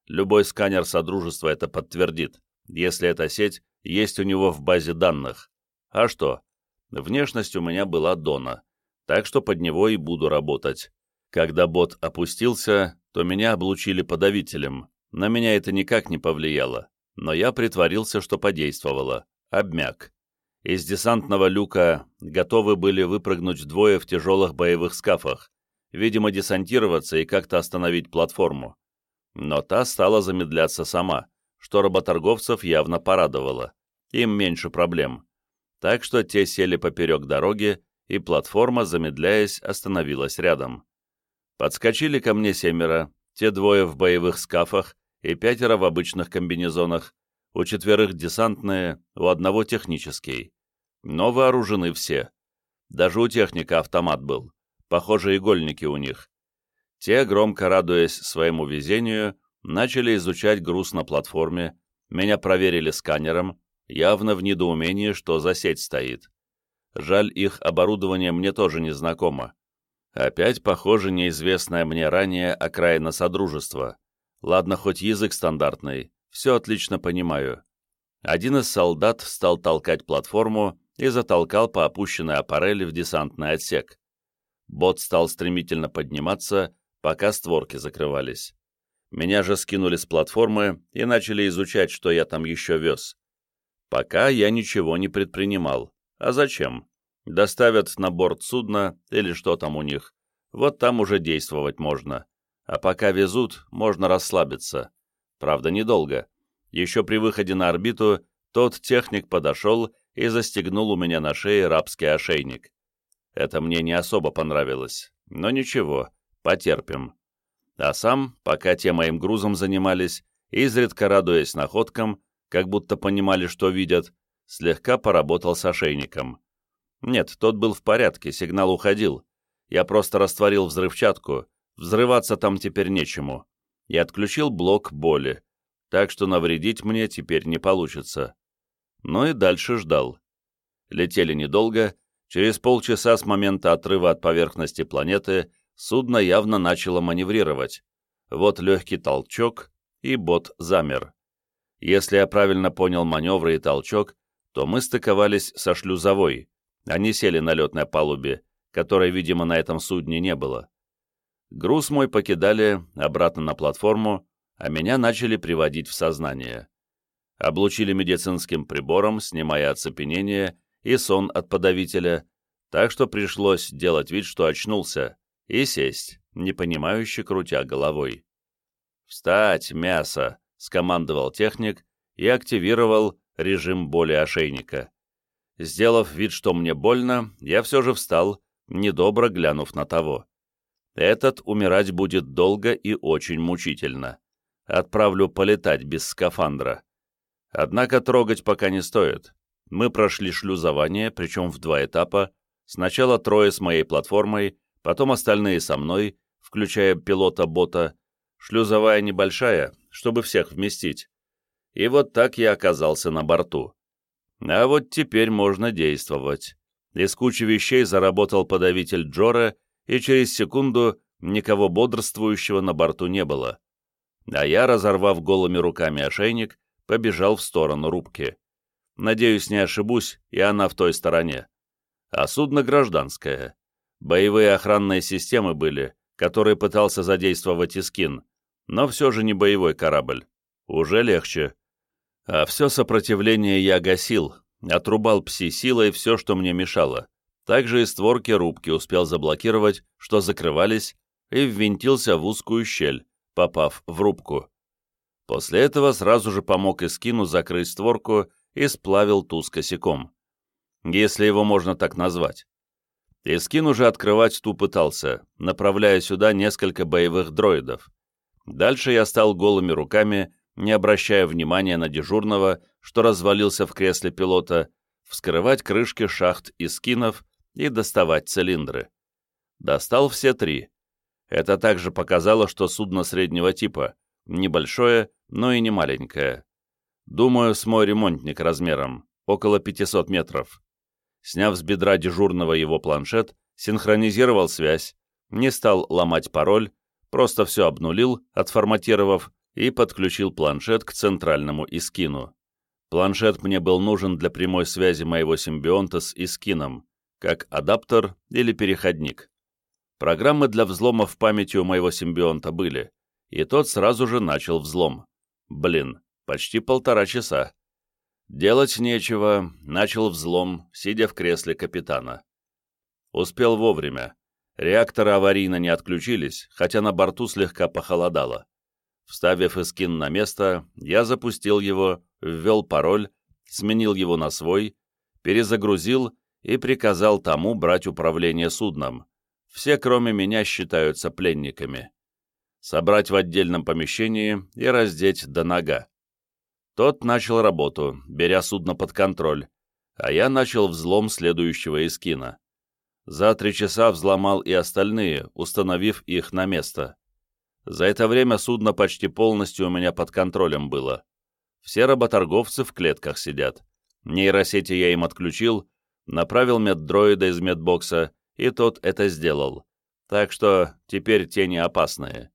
Любой сканер Содружества это подтвердит, если эта сеть есть у него в базе данных. А что? Внешность у меня была Дона, так что под него и буду работать. Когда бот опустился, то меня облучили подавителем. На меня это никак не повлияло но я притворился, что подействовало, обмяк. Из десантного люка готовы были выпрыгнуть двое в тяжелых боевых скафах, видимо, десантироваться и как-то остановить платформу. Но та стала замедляться сама, что работорговцев явно порадовало. Им меньше проблем. Так что те сели поперек дороги, и платформа, замедляясь, остановилась рядом. Подскочили ко мне семеро, те двое в боевых скафах и пятеро в обычных комбинезонах, у четверых десантные, у одного технический. Но вооружены все. Даже у техника автомат был. Похоже, игольники у них. Те, громко радуясь своему везению, начали изучать груз на платформе, меня проверили сканером, явно в недоумении, что за сеть стоит. Жаль, их оборудование мне тоже не знакомо. Опять, похоже, неизвестная мне ранее окраина Содружества. Ладно, хоть язык стандартный, все отлично понимаю. Один из солдат стал толкать платформу и затолкал по опущенной аппарели в десантный отсек. Бот стал стремительно подниматься, пока створки закрывались. Меня же скинули с платформы и начали изучать, что я там еще вез. Пока я ничего не предпринимал. А зачем? Доставят на борт судна или что там у них. Вот там уже действовать можно. А пока везут, можно расслабиться. Правда, недолго. Еще при выходе на орбиту тот техник подошел и застегнул у меня на шее рабский ошейник. Это мне не особо понравилось, но ничего, потерпим. А сам, пока те моим грузом занимались, изредка радуясь находкам, как будто понимали, что видят, слегка поработал с ошейником. Нет, тот был в порядке, сигнал уходил. Я просто растворил взрывчатку, Взрываться там теперь нечему. И отключил блок боли, так что навредить мне теперь не получится. Ну и дальше ждал. Летели недолго, Через полчаса с момента отрыва от поверхности планеты судно явно начало маневрировать. Вот легкий толчок, и бот замер. Если я правильно понял маневры и толчок, то мы стыковались со шлюзовой. Они сели на летной палубе, которой, видимо, на этом судне не было. Груз мой покидали обратно на платформу, а меня начали приводить в сознание. Облучили медицинским прибором, снимая оцепенение и сон от подавителя, так что пришлось делать вид, что очнулся, и сесть, непонимающе крутя головой. «Встать, мясо!» — скомандовал техник и активировал режим боли ошейника. Сделав вид, что мне больно, я все же встал, недобро глянув на того. Этот умирать будет долго и очень мучительно. Отправлю полетать без скафандра. Однако трогать пока не стоит. Мы прошли шлюзование, причем в два этапа. Сначала трое с моей платформой, потом остальные со мной, включая пилота-бота. Шлюзовая небольшая, чтобы всех вместить. И вот так я оказался на борту. А вот теперь можно действовать. Из кучи вещей заработал подавитель Джора, и через секунду никого бодрствующего на борту не было. А я, разорвав голыми руками ошейник, побежал в сторону рубки. Надеюсь, не ошибусь, и она в той стороне. А судно гражданское. Боевые охранные системы были, которые пытался задействовать Искин, но все же не боевой корабль. Уже легче. А все сопротивление я гасил, отрубал пси-силой все, что мне мешало. Также и створки рубки успел заблокировать, что закрывались, и ввинтился в узкую щель, попав в рубку. После этого сразу же помог Искину закрыть створку и сплавил туз косяком. Если его можно так назвать. Искин уже открывать ту пытался, направляя сюда несколько боевых дроидов. Дальше я стал голыми руками, не обращая внимания на дежурного, что развалился в кресле пилота, вскрывать крышки шахт и скинов и доставать цилиндры. Достал все три. Это также показало, что судно среднего типа, небольшое, но и не маленькое. Думаю, с мой ремонтник размером, около 500 метров. Сняв с бедра дежурного его планшет, синхронизировал связь, не стал ломать пароль, просто все обнулил, отформатировав, и подключил планшет к центральному Искину. Планшет мне был нужен для прямой связи моего симбионта с Искином, как адаптер или переходник. Программы для взлома в памяти у моего симбионта были, и тот сразу же начал взлом. Блин, почти полтора часа. Делать нечего, начал взлом, сидя в кресле капитана. Успел вовремя. Реакторы аварийно не отключились, хотя на борту слегка похолодало. Вставив эскин на место, я запустил его, ввел пароль, сменил его на свой, перезагрузил и приказал тому брать управление судном. Все, кроме меня, считаются пленниками. Собрать в отдельном помещении и раздеть до нога. Тот начал работу, беря судно под контроль, а я начал взлом следующего эскина. За три часа взломал и остальные, установив их на место. За это время судно почти полностью у меня под контролем было. Все работорговцы в клетках сидят. Нейросети я им отключил, направил меддроида из медбокса, и тот это сделал. Так что теперь те не опасные.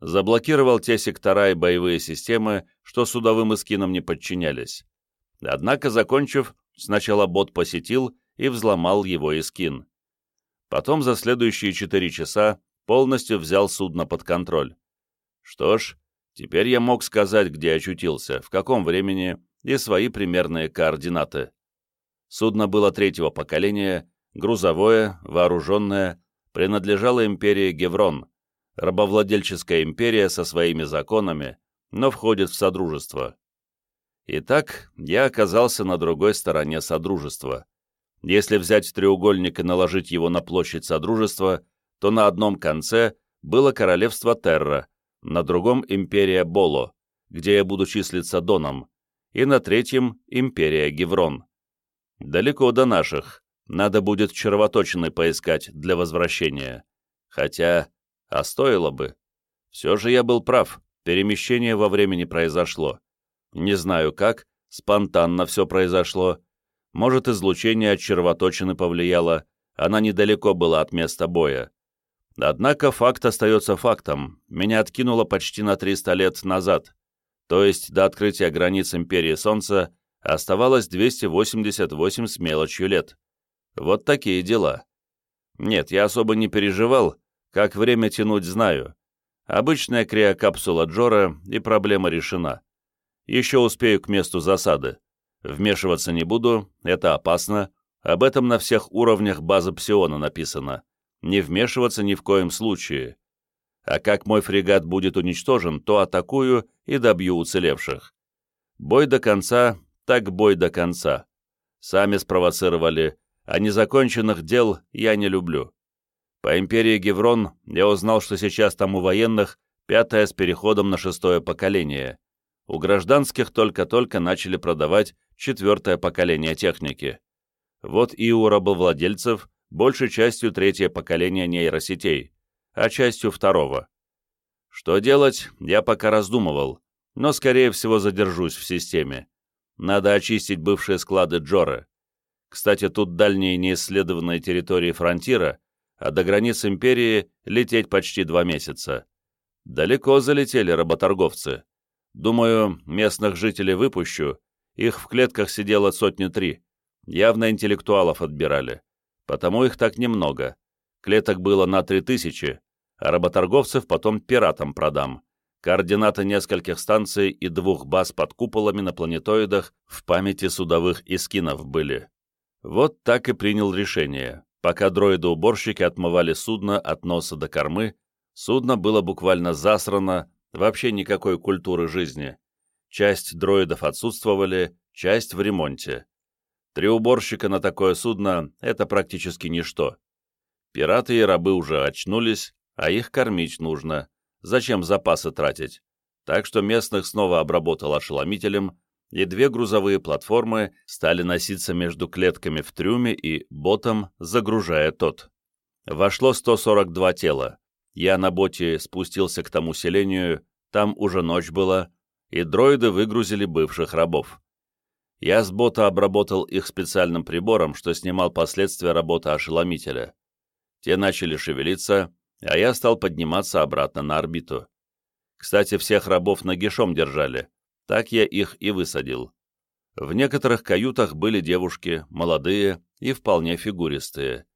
Заблокировал те сектора и боевые системы, что судовым эскинам не подчинялись. Однако, закончив, сначала бот посетил и взломал его эскин. Потом за следующие четыре часа полностью взял судно под контроль. Что ж, теперь я мог сказать, где очутился, в каком времени и свои примерные координаты. Судно было третьего поколения, грузовое, вооруженное, принадлежало империи Геврон, рабовладельческая империя со своими законами, но входит в Содружество. Итак, я оказался на другой стороне Содружества. Если взять треугольник и наложить его на площадь Содружества, то на одном конце было королевство Терра, на другом — империя Боло, где я буду числиться Доном, и на третьем — империя Геврон. Далеко до наших. Надо будет червоточины поискать для возвращения. Хотя, а стоило бы. Все же я был прав, перемещение во времени произошло. Не знаю как, спонтанно все произошло. Может, излучение от червоточины повлияло, она недалеко была от места боя. Однако факт остается фактом. Меня откинуло почти на 300 лет назад. То есть до открытия границ Империи Солнца оставалось 288 с мелочью лет. Вот такие дела. Нет, я особо не переживал, как время тянуть знаю. Обычная криокапсула Джора, и проблема решена. Еще успею к месту засады. Вмешиваться не буду, это опасно. Об этом на всех уровнях базы Псиона написано. Не вмешиваться ни в коем случае. А как мой фрегат будет уничтожен, то атакую и добью уцелевших. Бой до конца, так бой до конца. Сами спровоцировали, а незаконченных дел я не люблю. По империи Геврон я узнал, что сейчас там у военных пятое с переходом на шестое поколение. У гражданских только-только начали продавать четвертое поколение техники. Вот и у рабовладельцев большей частью третье поколение нейросетей, а частью второго. Что делать, я пока раздумывал, но, скорее всего, задержусь в системе. Надо очистить бывшие склады Джоры. Кстати, тут дальние неисследованные территории фронтира, а до границ империи лететь почти два месяца. Далеко залетели работорговцы. Думаю, местных жителей выпущу, их в клетках сидело сотни три. Явно интеллектуалов отбирали. Потому их так немного. Клеток было на три тысячи, а работорговцев потом пиратам продам. Координаты нескольких станций и двух баз под куполами на планетоидах в памяти судовых искинов были. Вот так и принял решение. Пока дроиды-уборщики отмывали судно от носа до кормы, судно было буквально засрано, вообще никакой культуры жизни. Часть дроидов отсутствовали, часть в ремонте. Три уборщика на такое судно — это практически ничто. Пираты и рабы уже очнулись, а их кормить нужно. Зачем запасы тратить? Так что местных снова обработал ошеломителем, и две грузовые платформы стали носиться между клетками в трюме и ботом, загружая тот. Вошло 142 тела. Я на боте спустился к тому селению, там уже ночь была, и дроиды выгрузили бывших рабов. Я с бота обработал их специальным прибором, что снимал последствия работы ошеломителя. Те начали шевелиться, а я стал подниматься обратно на орбиту. Кстати, всех рабов нагишом держали, так я их и высадил. В некоторых каютах были девушки, молодые и вполне фигуристые.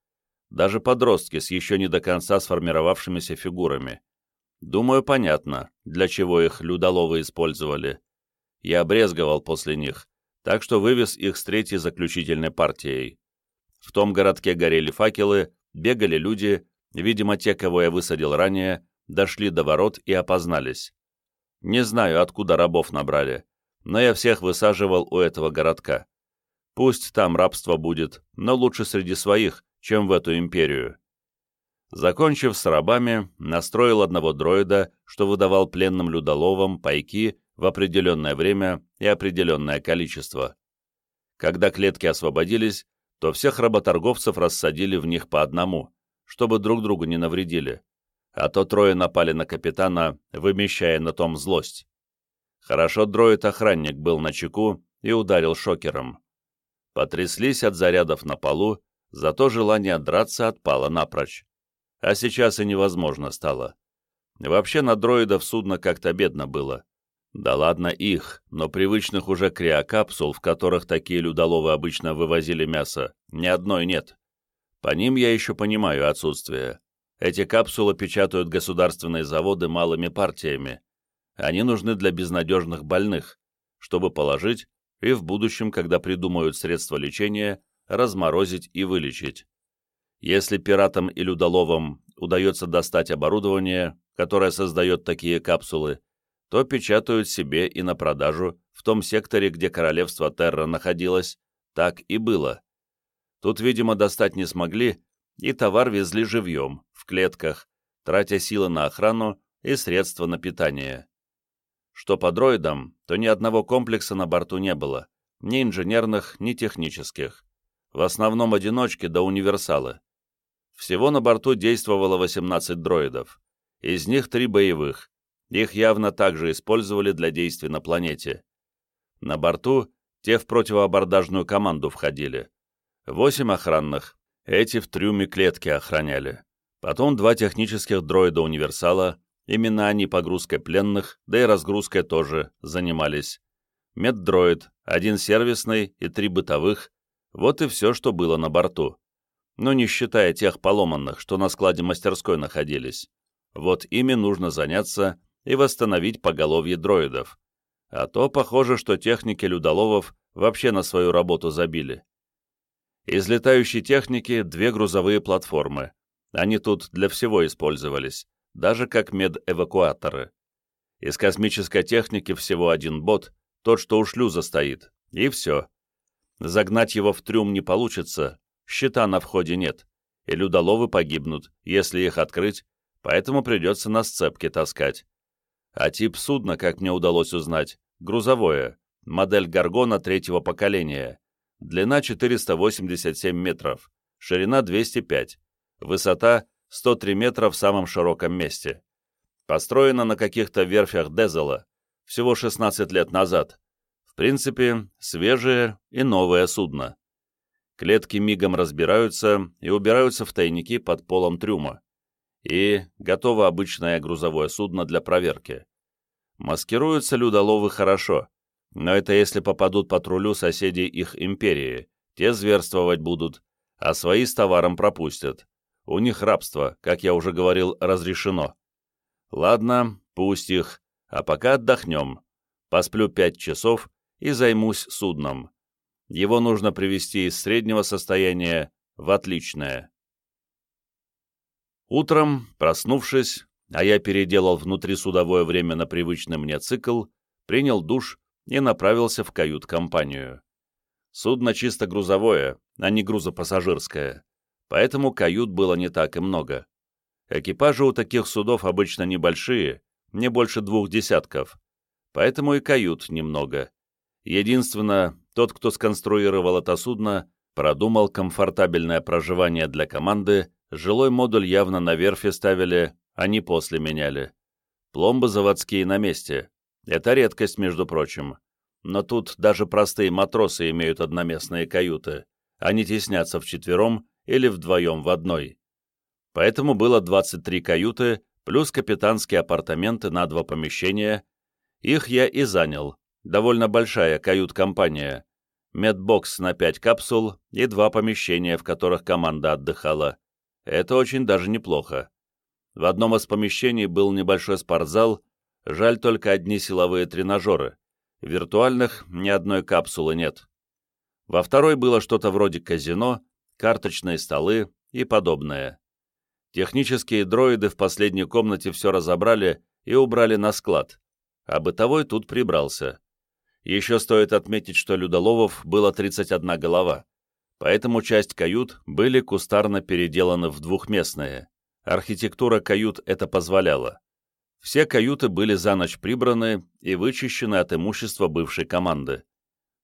Даже подростки с еще не до конца сформировавшимися фигурами. Думаю, понятно, для чего их людоловы использовали. Я обрезговал после них, так что вывез их с третьей заключительной партией. В том городке горели факелы, бегали люди, видимо, те, кого я высадил ранее, дошли до ворот и опознались. Не знаю, откуда рабов набрали, но я всех высаживал у этого городка. Пусть там рабство будет, но лучше среди своих, чем в эту империю. Закончив с рабами, настроил одного дроида, что выдавал пленным людоловам пайки в определенное время и определенное количество. Когда клетки освободились, то всех работорговцев рассадили в них по одному, чтобы друг другу не навредили а то трое напали на капитана, вымещая на том злость. Хорошо дроид-охранник был на чеку и ударил шокером. Потряслись от зарядов на полу, зато желание драться отпало напрочь. А сейчас и невозможно стало. Вообще на дроидов судно как-то бедно было. Да ладно их, но привычных уже криокапсул, в которых такие людоловы обычно вывозили мясо, ни одной нет. По ним я еще понимаю отсутствие. Эти капсулы печатают государственные заводы малыми партиями. Они нужны для безнадежных больных, чтобы положить и в будущем, когда придумают средства лечения, разморозить и вылечить. Если пиратам и людоловам удается достать оборудование, которое создает такие капсулы, то печатают себе и на продажу в том секторе, где королевство Терра находилось, так и было. Тут, видимо, достать не смогли, и товар везли живьем, в клетках, тратя силы на охрану и средства на питание. Что по дроидам, то ни одного комплекса на борту не было, ни инженерных, ни технических. В основном одиночки да универсалы. Всего на борту действовало 18 дроидов, из них три боевых. Их явно также использовали для действий на планете. На борту те в противоабордажную команду входили. Восемь охранных, эти в трюме клетки охраняли. Потом два технических дроида-универсала, именно они погрузкой пленных, да и разгрузкой тоже занимались. Меддроид, один сервисный и три бытовых, вот и все, что было на борту. Но не считая тех поломанных, что на складе мастерской находились. Вот ими нужно заняться и восстановить поголовье дроидов. А то похоже, что техники Людоловов вообще на свою работу забили. Из летающей техники две грузовые платформы. Они тут для всего использовались, даже как медэвакуаторы. Из космической техники всего один бот, тот, что у шлюза стоит, и все. Загнать его в трюм не получится, щита на входе нет, и людоловы погибнут, если их открыть, поэтому придется на сцепке таскать. А тип судна, как мне удалось узнать, грузовое, модель Гаргона третьего поколения, длина 487 метров, ширина 205, высота 103 метра в самом широком месте. Построена на каких-то верфях Дезела, всего 16 лет назад. В принципе, свежее и новое судно. Клетки мигом разбираются и убираются в тайники под полом трюма. И готово обычное грузовое судно для проверки. Маскируются людоловы хорошо, но это если попадут патрулю соседей их империи, те зверствовать будут, а свои с товаром пропустят. У них рабство, как я уже говорил, разрешено. Ладно, пусть их, а пока отдохнем. Посплю пять часов и займусь судном. Его нужно привести из среднего состояния в отличное. Утром, проснувшись, а я переделал внутрисудовое время на привычный мне цикл, принял душ и направился в кают-компанию. Судно чисто грузовое, а не грузопассажирское, поэтому кают было не так и много. Экипажи у таких судов обычно небольшие, не больше двух десятков, поэтому и кают немного. Единственно, тот, кто сконструировал это судно, продумал комфортабельное проживание для команды, жилой модуль явно на верфи ставили, а не после меняли. Пломбы заводские на месте. Это редкость, между прочим. Но тут даже простые матросы имеют одноместные каюты. Они теснятся вчетвером или вдвоем в одной. Поэтому было 23 каюты, плюс капитанские апартаменты на два помещения. Их я и занял. Довольно большая кают-компания. Медбокс на 5 капсул и два помещения, в которых команда отдыхала. Это очень даже неплохо. В одном из помещений был небольшой спортзал, жаль только одни силовые тренажеры. Виртуальных ни одной капсулы нет. Во второй было что-то вроде казино, карточные столы и подобное. Технические дроиды в последней комнате все разобрали и убрали на склад, а бытовой тут прибрался. Еще стоит отметить, что Людоловов было 31 голова, поэтому часть кают были кустарно переделаны в двухместные. Архитектура кают это позволяла. Все каюты были за ночь прибраны и вычищены от имущества бывшей команды.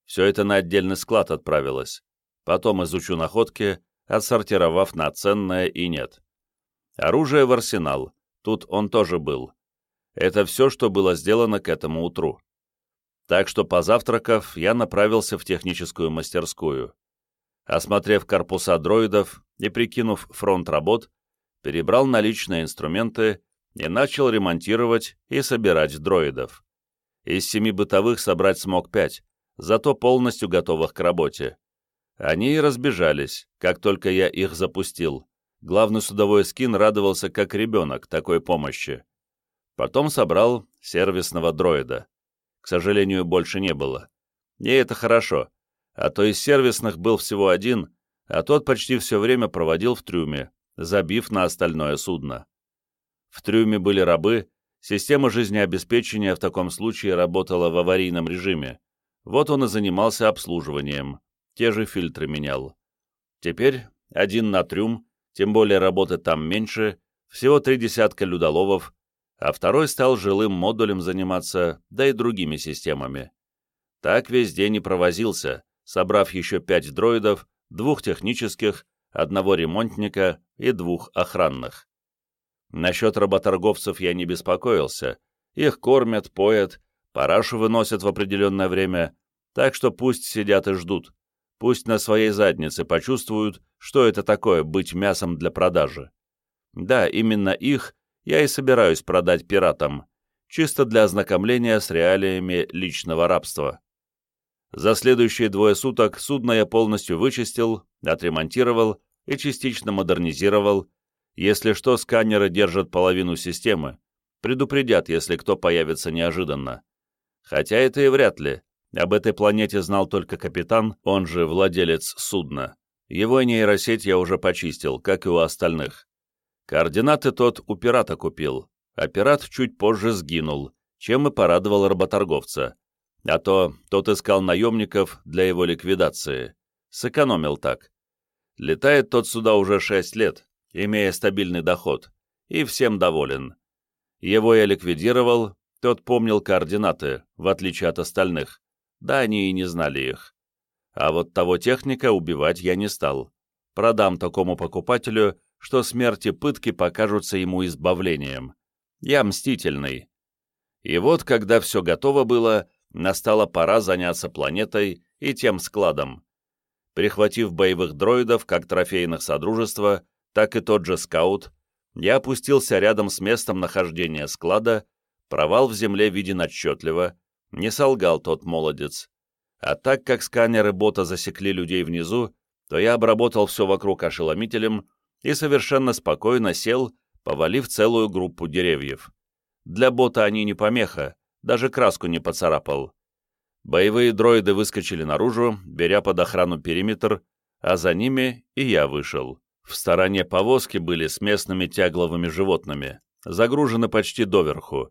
Все это на отдельный склад отправилось. Потом изучу находки, отсортировав на ценное и нет. Оружие в арсенал. Тут он тоже был. Это все, что было сделано к этому утру. Так что, позавтракав, я направился в техническую мастерскую. Осмотрев корпуса дроидов и прикинув фронт работ, перебрал наличные инструменты и начал ремонтировать и собирать дроидов. Из семи бытовых собрать смог пять, зато полностью готовых к работе. Они и разбежались, как только я их запустил. Главный судовой скин радовался как ребенок такой помощи. Потом собрал сервисного дроида. К сожалению, больше не было. И это хорошо, а то из сервисных был всего один, а тот почти все время проводил в трюме, забив на остальное судно. В трюме были рабы, система жизнеобеспечения в таком случае работала в аварийном режиме. Вот он и занимался обслуживанием, те же фильтры менял. Теперь один на трюм, тем более работы там меньше, всего три десятка людоловов, а второй стал жилым модулем заниматься, да и другими системами. Так весь день и провозился, собрав еще пять дроидов, двух технических, одного ремонтника и двух охранных. Насчет работорговцев я не беспокоился. Их кормят, поят, парашу выносят в определенное время, Так что пусть сидят и ждут. Пусть на своей заднице почувствуют, что это такое быть мясом для продажи. Да, именно их я и собираюсь продать пиратам, чисто для ознакомления с реалиями личного рабства. За следующие двое суток судно я полностью вычистил, отремонтировал и частично модернизировал. Если что, сканеры держат половину системы, предупредят, если кто появится неожиданно. Хотя это и вряд ли. Об этой планете знал только капитан, он же владелец судна. Его нейросеть я уже почистил, как и у остальных. Координаты тот у пирата купил, а пират чуть позже сгинул, чем и порадовал работорговца. А то тот искал наемников для его ликвидации. Сэкономил так. Летает тот сюда уже шесть лет, имея стабильный доход, и всем доволен. Его я ликвидировал, тот помнил координаты, в отличие от остальных. Да, они и не знали их. А вот того техника убивать я не стал. Продам такому покупателю, что смерти пытки покажутся ему избавлением. Я мстительный. И вот, когда все готово было, настала пора заняться планетой и тем складом. Прихватив боевых дроидов, как трофейных Содружества, так и тот же скаут, я опустился рядом с местом нахождения склада, провал в земле виден отчетливо, не солгал тот молодец. А так как сканеры бота засекли людей внизу, то я обработал все вокруг ошеломителем и совершенно спокойно сел, повалив целую группу деревьев. Для бота они не помеха, даже краску не поцарапал. Боевые дроиды выскочили наружу, беря под охрану периметр, а за ними и я вышел. В стороне повозки были с местными тягловыми животными, загружены почти доверху.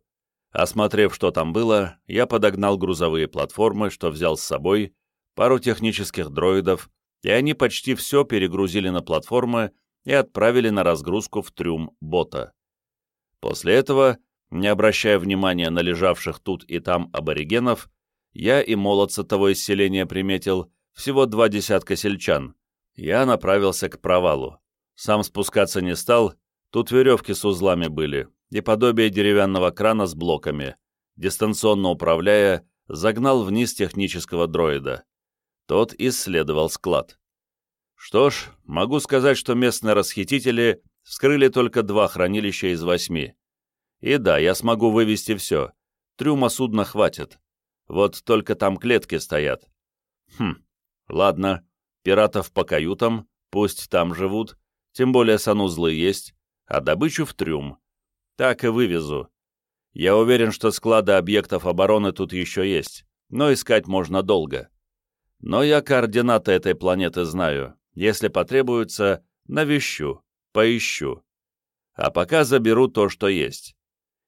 Осмотрев, что там было, я подогнал грузовые платформы, что взял с собой, пару технических дроидов, и они почти все перегрузили на платформы и отправили на разгрузку в трюм бота. После этого, не обращая внимания на лежавших тут и там аборигенов, я и молодца того исселения приметил, всего два десятка сельчан. Я направился к провалу. Сам спускаться не стал, тут веревки с узлами были, и подобие деревянного крана с блоками. Дистанционно управляя, загнал вниз технического дроида. Тот исследовал склад. Что ж, могу сказать, что местные расхитители вскрыли только два хранилища из восьми. И да, я смогу вывести все. Трюма судна хватит. Вот только там клетки стоят. Хм, ладно, пиратов по каютам, пусть там живут, тем более санузлы есть, а добычу в трюм. Так и вывезу. Я уверен, что склады объектов обороны тут еще есть, но искать можно долго. Но я координаты этой планеты знаю. Если потребуется, навещу, поищу. А пока заберу то, что есть.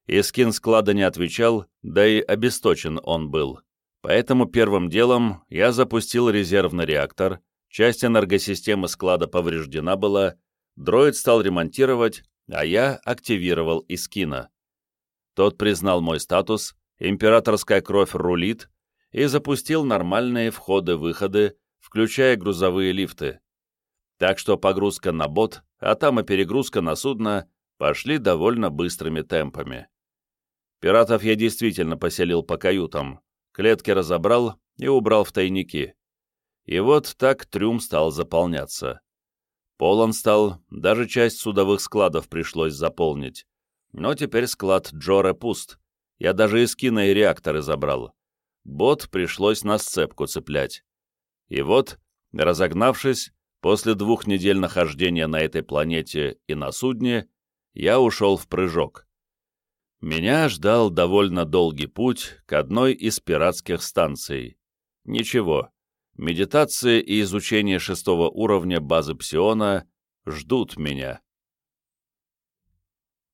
Искин склада не отвечал, да и обесточен он был. Поэтому первым делом я запустил резервный реактор, часть энергосистемы склада повреждена была, дроид стал ремонтировать, а я активировал Искина. Тот признал мой статус, императорская кровь рулит, и запустил нормальные входы-выходы, включая грузовые лифты. Так что погрузка на бот, а там и перегрузка на судно пошли довольно быстрыми темпами. Пиратов я действительно поселил по каютам, клетки разобрал и убрал в тайники. И вот так трюм стал заполняться. Полон стал, даже часть судовых складов пришлось заполнить. Но теперь склад Джора пуст. Я даже из кино и реакторы забрал. Бот пришлось на сцепку цеплять. И вот, разогнавшись, после двух недель нахождения на этой планете и на судне, я ушел в прыжок. Меня ждал довольно долгий путь к одной из пиратских станций. Ничего, медитация и изучение шестого уровня базы Псиона ждут меня.